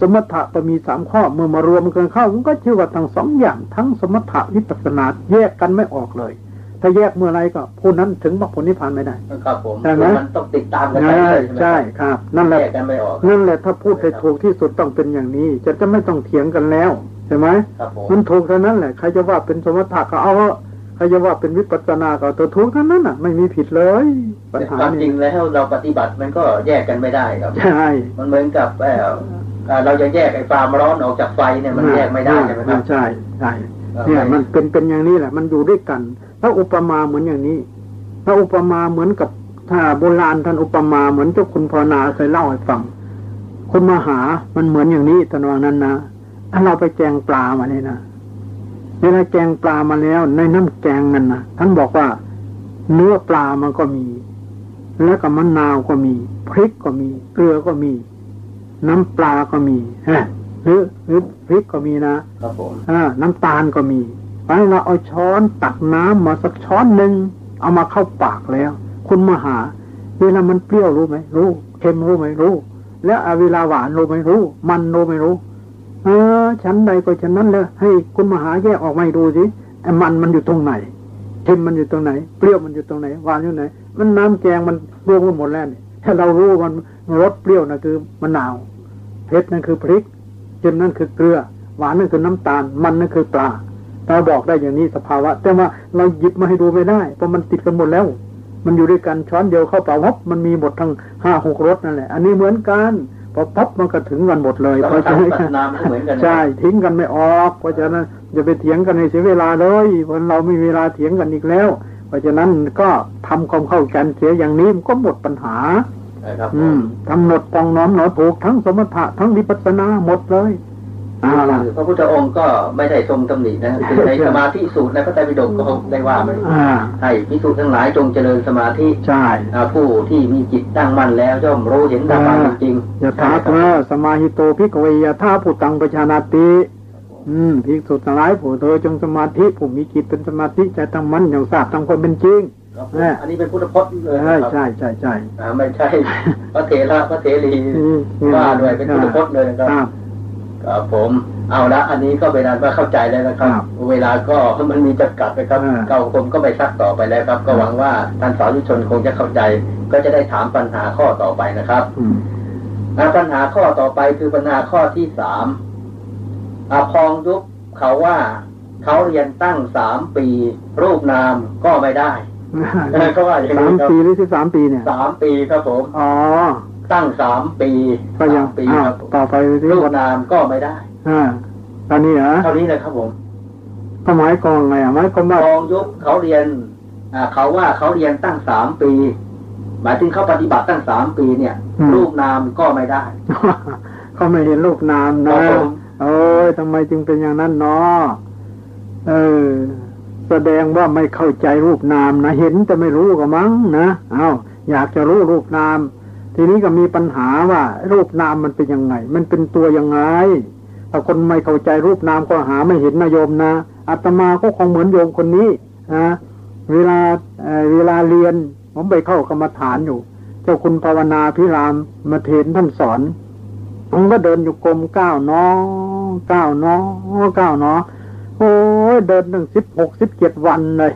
สมถะก็มีสามข้อเมื่อมารวมกันเข้ามันก็ชื่อว่าทั้งสองอย่างทั้งสมถะวิปัสสนาแยกกันไม่ออกเลย ถ้าแยกเมื่อไรก็ผู้นั้นถึงมรรคผลนิพพานไม่ได้ครับผมใช่ไหมคือมันต้องติดตามกันไปใช่เลยใช่ไหมใช่ครับ นั่นแหละแยกกันไม่ออกนั่นแหละถ้าพูดให้ถูกที่สุดต้องเป็นอย่างนี้ จะจะไม่ต้องเถียงกันแล้วใช่ไหมครับผมมันถูกเท่านั้นแหละใครจะว่าเป็นสมถะก็เอาเถอะใครจะว่าเป็นวิปัสสนาก็ตัวถูกเท่านั้นอะ ไม่มีผิดเลยปัญแต่หาความจรินี่งแล้วเราปฏิบัติมันก็แยกกันไม่ได้ครับใช่มันเหมือนกับเอ่ออ่าเราจะแยกไอ้ความร้อนออกจากไฟเนี่ยมันแยกไม่ได้ใช่ไหมครับใช่ใช่เนี่ยมันเป็นเป็นอย่างนี้แหละ มันอยู่ด้วยกัน ถ้าอุปมาเหมือนอย่างนี้ถ้าอุปมาเหมือนกับถ้าโบราณท่านอุปมาเหมือนเจ้าคุณพรนาเคยเล่าให้ฟัง คนมาหามันเหมือนอย่างนี้ท่านว่านั้นนะถ้าเราไปแกงปลามาเนี่ยนะเวลาแกงปลามาแล้ว ในน้ำแกงนั่นนะท่านบอกว่า เนื้อปลามันก็มี แล้วก็มะนาวก็มี พริกก็มี เกลือก็มี น้ำปลาก็มีฮะหรือหรือพริกก็มีนะครับผมอ่าน้ำตาลก็มี ไปเราเอาช้อนตักน้ำมาสักช้อนหนึ่งเอามาเข้าปากแล้ว คุณมาหา เวลามันเปรี้ยวรู้ไหมรู้เค็มรู้ไหมรู้ แล้วเวลาหวานรู้ไหมรู้ มันรู้ไหมรู้ เออฉันใดก็ฉันนั้นเลยให้คุณมาหาแยกออกมาดูสิไอ้มันมันอยู่ตรงไหนเค็มมันอยู่ตรงไหน เปรี้ยวมันอยู่ตรงไหนหวานอยู่ไหน มันน้ำแกงมันรวมกันหมดแล้วนี่ถ้าเรารู้มันรสเปรี้ยวนะคือมะนาวเผ็ดนั่นคือพริกเค็มนั่นคือเกลือ หวานนั่นคือน้ำตาล มันนั่นคือปลา เราบอกได้อย่างนี้สภาวะ แต่ว่าเราหยิบมาให้ดูไม่ได้เพราะมันติดกันหมดแล้ว มันอยู่ด้วยกันช้อนเดียวเข้าเป่าพับมันมีหมดทั้งห้าหกรสนั่นแหละ อันนี้เหมือนกันพอพับมันก็ถึงกันหมดเลยกรรเพมราะฐาฉะนนั้นปัจนามก็เหมือนกันนะใช่ทิ้งกันไม่ออก เพราะฉะนั้นอย่าไปเถียงกันในเสียเวลาเลยเพราะเราไม่มีเวลาเถียงกันอีกแล้ว เพราะฉะนั้นก็ทำความเข้ากันเสียอย่างนี้มันก็หมดปัญหานะครับผอืมมกำหนดปองน้อมหนอถูกทั้งสมถะทั้งวิปัสสนาหมดเลยเอาล่ะคือ พระพุทธองค์ก็ไม่ได้ทรงตำหนินะคือในสมาธิสูตรในพระไตรปิฎกก็ได้ว่าไว้อ่าให้ภิกษุทั้งหลายจงเจริญสมาธิใช่อ่าผู้ที่มีจิตตั้งมั่นแล้วย่อมรู้เห็นตามความเป็นจริงยะถาเธอสมาหิโตพิกเวยะธาผู้ตังประชานาติอืมภิกษุทั้งหลายผู้เธอจงสมาธิผู้มีจิตเป็นสมาธิใจตั้งมั่นอย่างทราบตามความเป็นจริงครับผมแน่อันนี้เป็นพุทธพจน์เลยใช่นะครับใช่ใช่ใช่อ่าไม่ใช่พระเถระพระเถรีอืมว่าด้วยเป็นพุทธพจน์เลยนะครับ ครับครับผมเอาละอันนี้ก็เป็นอันว่าเข้าใจแล้วนะครับครับเวลาก็มันมีจำกัดนะครับอ่าเก่าผมก็ไม่ซักต่อไปแล้วครับ ก็หวังว่าท่านสาธุชนคงจะเข้าใจ ก็จะได้ถามปัญหาข้อต่อไปนะครับอืมอ่าปัญหาข้อต่อไปคือปัญหาข้อที่สามอาพองยุบเขาว่าเขาเรียนตั้งสามปี รูปนามก็ไม่ได้ก็ว่าอย่างสานี้มครับปีหรือสิบสามปีเนี่ยสามปีครับผมอ๋อ ตั้งสามปีก็ยังสามปีอ้าวครับผมต่อไปสิรูปนามก็ไม่ได้อ่าตอนนี้เหรอเท่านี้นะครับผมก็หมายกองไงอะหมายความว่ากองยุบเขาเรียนอ่าเขาว่าเขาเรียนตั้งสามปี หมายถึงเขาปฏิบัติตั้งสามปีเนี่ย รูปนามก็ไม่ได้เขาไม่เห็นรูปนามครันะบผมโอ้ยทำไมจึงเป็นอย่างนั้นเนาะเออ แสดงว่าไม่เข้าใจรูปนามนะเห็นแต่ไม่รู้ก็มั้งนะเอาอยากจะรู้รูปนาม ทีนี้ก็มีปัญหาว่ารูปนามมันเป็นยังไง มันเป็นตัวยังไง ถ้าคนไม่เข้าใจรูปนามก็หาไม่เห็นนะโยมนะอาตมาก็คงเหมือนโยมคนนี้นะเวลาเเวลาเรียน ผมไปเข้ากรรมฐานอยู่ เจ้าคุณภาวนาพิรามมาเทนท่านสอนผมก็เดินอยู่กรมก้าวน้อก้าวน้อก้าวน้อโอ้ยเดินตั้งสิบหกสิบเจ็ดวันเลย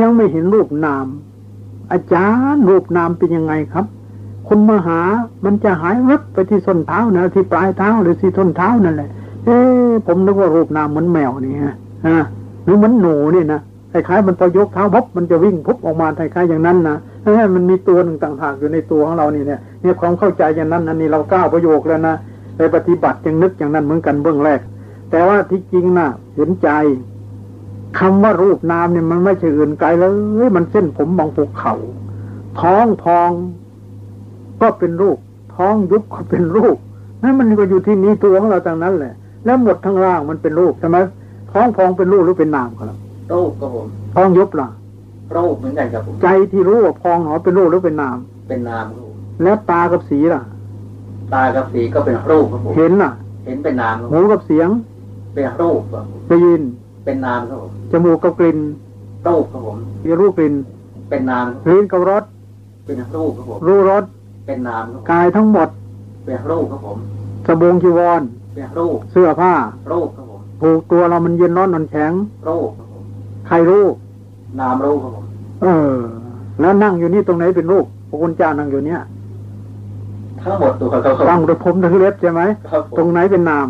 ยังไม่เห็นรูปนาม อาจารย์รูปนามเป็นยังไงครับ คุณมาหา มันจะหายวับไปที่ส้นเท้านะที่ปลายเท้าหรือที่ส้นเท้านั่นแหละ เอ๊ผมนึกว่ารูปนามเหมือนแมวนี่ฮะหรือเหมือนหนูนี่นะคล้ายๆมันพอยกเท้าพับมันจะวิ่งพุบออกมาคล้ายๆอย่างนั้นนะเอ้ยมันมีตัวหนึ่งต่างหากอยู่ในตัวของเรานี่เนี่ยเนี่ยความเข้าใจอย่างนั้นอันนี้เราก้าวประโยคแล้วนะไปปฏิบัติยังนึกอย่างนั้นเหมือนกันเบื้องแรก แต่ว่าที่จริงนะเห็นใจคำว่ารูปนามเนี่ยมันไม่ใช่อื่นไกลเลยมันเส้นผมบางภูเขา ท้องพอง ก็เป็นรูป ท้องยุบก็เป็นรูปนั่นมันก็อยู่ที่นี้ตัวของเราต่างนั้นแหละ แล้วหมดทั้งร่างมันเป็นรูปใช่ไหมท้องพองเป็นรูปหรือเป็นนามครับรูปครับผมท้องยุบล่ะรูปเหมือนกันครับผมใจที่รู้ว่าพองหนอเป็นรูปหรือเป็นนาม เป็นนามครับผมแล้วตากับสีล่ะ ตากับสีก็เป็นรูปครับผมเห็นล่ะ เห็นเป็นนามครับผหูมกับเสียง เป็นรูปครับผมได้ยิน เป็นนามครับผมจมูกกับกลิ่นรูปครับผมมีรู้กลิ่นเป็นนามครับลิ้นกับรสเป็นรูปครับผมรู้รส เป็นนามครับผมกายทั้งหมด เป็นรูปครับผมสบงจีวรเป็นรูปเสื้อผ้า รูปครับผมผูกตัวเรามันเย็นร้อนนอนแข็งรูปครับผมใครรู้นามรูปครับผมเออ แล้วนั่งอยู่นี่ตรงไหนเป็นรูปพระคุณเจ้านั่งอยู่เนี่ยทั้งหมดตัวครับผมตั้งโดยผมทั้งเล็บใช่ไหมครับผตรงมไหนเป็นนาม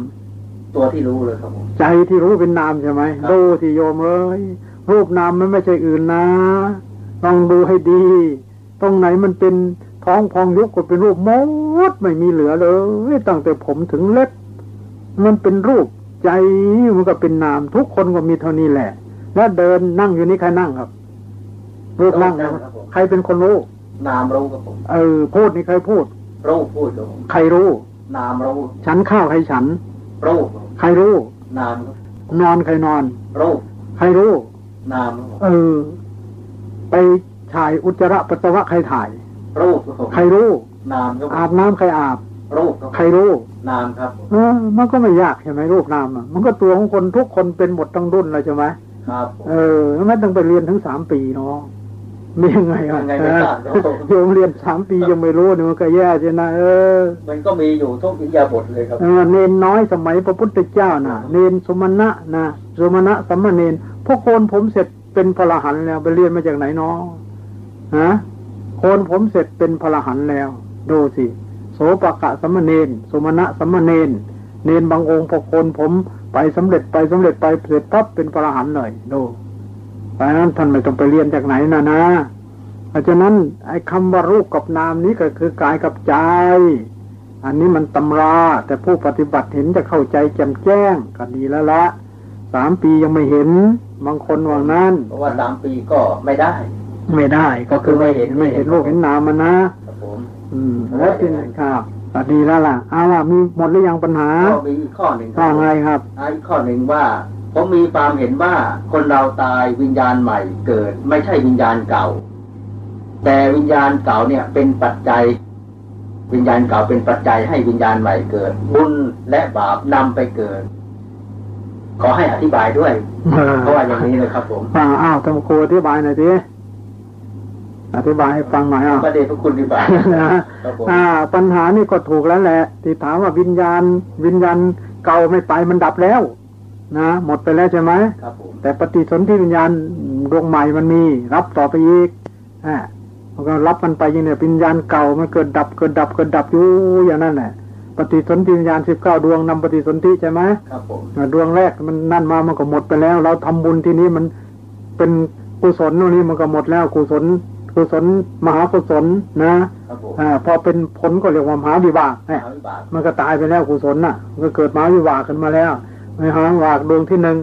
ตัวที่รู้เลยครับผมใจที่รู้เป็นนามใช่ไหมครับดูที่โยมเอ้ยรูปนามมันไม่ใช่อื่นนะต้องดูให้ดี ตรงไหนมันเป็น ท้องพองยุบก็เป็นรูปหมดไม่มีเหลือเลยตั้งแต่ผมถึงเล็บมันเป็นรูปใจมันก็เป็นนาม ทุกคนก็มีเท่านี้แหละ แล้วเดินนั่งอยู่นี่ใครนั่งครับรูปนั่งรูนะปครับผมใครเป็นคนรู้นามรู้ครับผมเออพูดนี่ใครพูดรูปพูดครับผมใครรู้ นามรู้ฉันข้าวใครฉันรูปครับผมใครรู้นามครับนอนใครนอนรูปใครรู้นามครับผมเออ ไปถ่ายอุจจาระปัสสาวะใครถ่าย รูปครับผมใครรู้ นามครับผมอาบน้ำใครอาบ รูปครับใครรู้ นามครับผมเออมันก็ไม่ยากใช่ไหมรูปนามอะมันก็ตัวของคนทุกคนเป็นหมดทั้งรุ่นเลยใช่ไหมครับผมเออไม่ต้องไปเรียนถึงสามปีเนาะมียังไงอะยังไงไม่ทราบครับผมโยมเรียนสามปียังไม่รู้เนี่ยมันก็แย่ใช่นะเออ มันก็มีอยู่ทุกอิริยาบถเลยครับเออเนนน้อยสมัยพระพุทธเจ้าน่ะ เนนสมณะนะสมณะสัมมาเนนพวกโคนผมเสร็จเป็นพระอรหันต์แล้วไปเรียนมาจากไหนเนาะฮะ โคนผมเสร็จเป็นพระหันแล้ว ดูสิ โสปกะสัมมาเนนสมณะสัมมาเนนเนนบางองค์พอโคนผมไปสำเร็จไปสำเร็จไปเสร็จปั๊บเป็นพระหันเลยดูเพราะนั้นท่านไม่ต้องไปเรียนจากไหนนะนะเพราะฉะนั้นไอ้คำว่ารูปกับนามนี้ก็คือกายกับใจ อันนี้มันตำรา แต่ผู้ปฏิบัติเห็นจะเข้าใจแจ่มแจ้งก็ดีแล้วละสามปียังไม่เห็น บางคนว่านั้นเพราะว่าสามปีก็ไม่ได้ ไม่ได้ ก็คือไม่เห็นไม่ไม่เห็เห็นนรูปเห็นนามมันนะครับผมอืมแล้วที่ไหนครับก็ดีแล้วล่ะเอาล่ะมีหมดหรือยังปัญหาก็มีอีกข้อหนึ่งคว่ารับไงครับอ่าอีกข้อหนึ่งว่าผมมีความเห็นว่าคนเราตายวิญญาณใหม่เกิด ไม่ใช่วิญญาณเก่า แต่วิญญาณเก่าเนี่ยเป็นปัจจัย วิญญาณเก่าเป็นปัจจัยให้วิญญาณใหม่เกิด บุญและบาปนำไปเกิด ขอให้อธิบายด้วยเพราะว่าอย่างนี้เลยครับผมฟังอ้าวธรรมโครูอธิบายหน่อยดิ อธิบายให้ฟังหน่อยอ้าวประเด็นพระคุณดีกว่านะครับผมอ่า ปัญหานี่ก็ถูกแล้วแหละ ที่ถามว่าวิญญาณ วิญญาณเก่าไม่ไปมันดับแล้ว นะหมดไปแล้วใช่ไหมครับผมแต่ปฏิสนธิวิญญาณดวงใหม่มันมี รับต่อไปอีกอ่ามันก็รับมันไปอยังเนี่ยวิญญาณเก่ามันเกิดดับเกิดดับเกิดดับอยู่อย่างนั้นแหละปฏิสนธิวิญญาณสิบเก้าดวงนำปฏิสนธิใช่ไหมครับผมอ่าดวงแรกมันนั่นมามันก็หมดไปแล้ว เราทำบุญที่นี้มันเป็นกุศลโน่นนี่มันก็หมดแล้วกุศล กุศลมหากุศลนะครับผมอ่าพอเป็นผลก็เรียกว่ามหาวิบากเนี่ยหาวิบากมันก็ตายไปแล้วกุศลน่ะมันก็เกิดมหาวิบากขึ้นมาแล้วมหาวิบากดวงที่หนึ่ง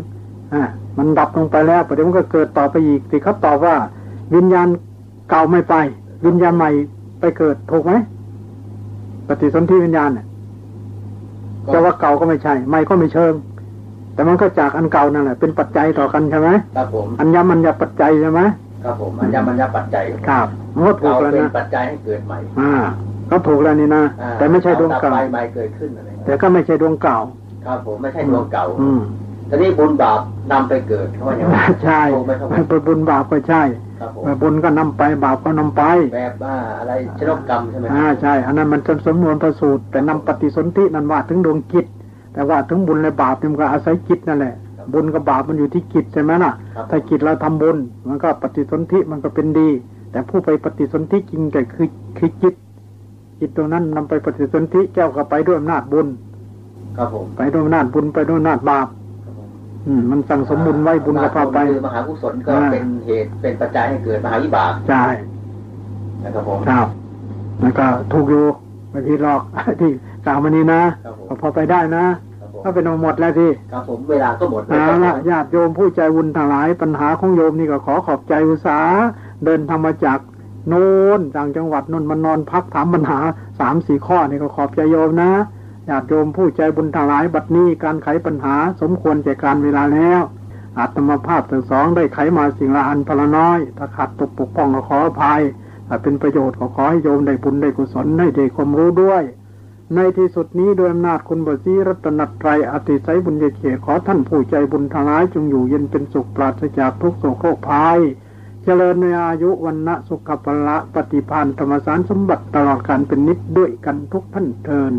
อ่ามันดับลงไปแล้วประเดี๋ยวมันก็เกิดต่อไปอีกที่เขาตอบว่า วิญญาณเก่าไม่ไป วิญญาณใหม่ไปเกิดถูกไหมปฏิสนธิวิญญาณเนี่ยแต่ว่าเก่าก็ไม่ใช่ ใหม่ก็ไม่เชิง แต่มันก็จากอันเก่านั่นแหละเป็นปัจจัยต่อกันใช่ไหมครับผมอัญญมัญญปัจจัยใช่ไหม ครับผมอัญญมัญญปัจจัยครับมันก็ถูเก่ากแล้วเป็นนะปัจจัยให้เกิดใหม่ อ่า ก็ถูกแล้วนี่นะอ่าแต่ไม่ใช่ดวงเก่าดับไปใหม่เกิดขึ้นอะไรแต่ก็ไม่ใช่ดวงเก่า ครับผมไม่ใช่ดวงเก่า อืมทีนี้บุญบาปนำไปเกิดเขาว่าอย่างนั้นใช่ถูกไหมครับผมไปบุญบาปก็ใช่ครับผมไปบุญก็นำไปบาปก็นำไป แบบว่าอะไรชนกกรรมใช่ไหมอ่าใช่ อันนั้นมันเป็นสมนวนประสูตรแต่นำปฏิสนธินั้นว่าถึงดวงจิต แต่ว่าถึงบุญและบาปเนี่ยมันก็อาศัยจิตนั่นแหละ บุญกับบาปมันอยู่ที่จิตใช่ไหมล่ะครับถ้าจิตเราทำบุญ มันก็ปฏิสนธิมันก็เป็นดี แต่ผู้ไปปฏิสนธิจริงแต่คือคือจิต จิตตรงนั้นนำไปปฏิสนธิแก้วก็ไปด้วยอำนาจบุญ ครับผมไปด้วยอำนาจบุญไปด้วยอำนาจบาปครับผมอืมมันสั่งสมบุญไว้บุญก็พาไปคือมหากุศลก็อ่าเป็นเหตุเป็นปัจจัยให้เกิดมหาวิบากใช่นะครับผมครับแล้วก็ถูกอยู่ไม่ผิดหรอกที่กล่าวมานี้นะครับผมก็พอไปได้นะครับผม ก็เป็นหมดแล้วที่ครับผมเวลาก็หมดแล้วเอาครับละผมญาติโยมผู้ใจบุญทั้งหลายปัญหาของโยมนี่ก็ขอขอบใจอุตสาห์เดินทางมาจากโน้นต่างจังหวัดนนท์มานอนพักถามปัญหาสามสี่ข้อนี่ก็ขอบใจโยมนะญาติโยมผู้ใจบุญทั้งหลายบัดนี้การไขปัญหาสมควรแก่การเวลาแล้วอาตมาภาพทั้งสองได้ไขมาสิ่งละอันพละน้อยถ้าขาดตกปกป้องก็ขออภัยถ้าเป็นประโยชน์ก็ขอให้โยมได้บุญได้กุศลได้ได้ความรู้ด้วย ในที่สุดนี้โดยอำนาจคุณบสีรัตนตรัยอติไสยบุญญเขตขอท่านผู้ใจบุญทั้งหลายจงอยู่เย็นเป็นสุขปราศจากทุกโศกโรคภัยเจริญในอายุวันนะสุขภละปฏิพานธรรมสารสมบัติตลอดการเป็นนิจด้วยกันทุกท่านเทิน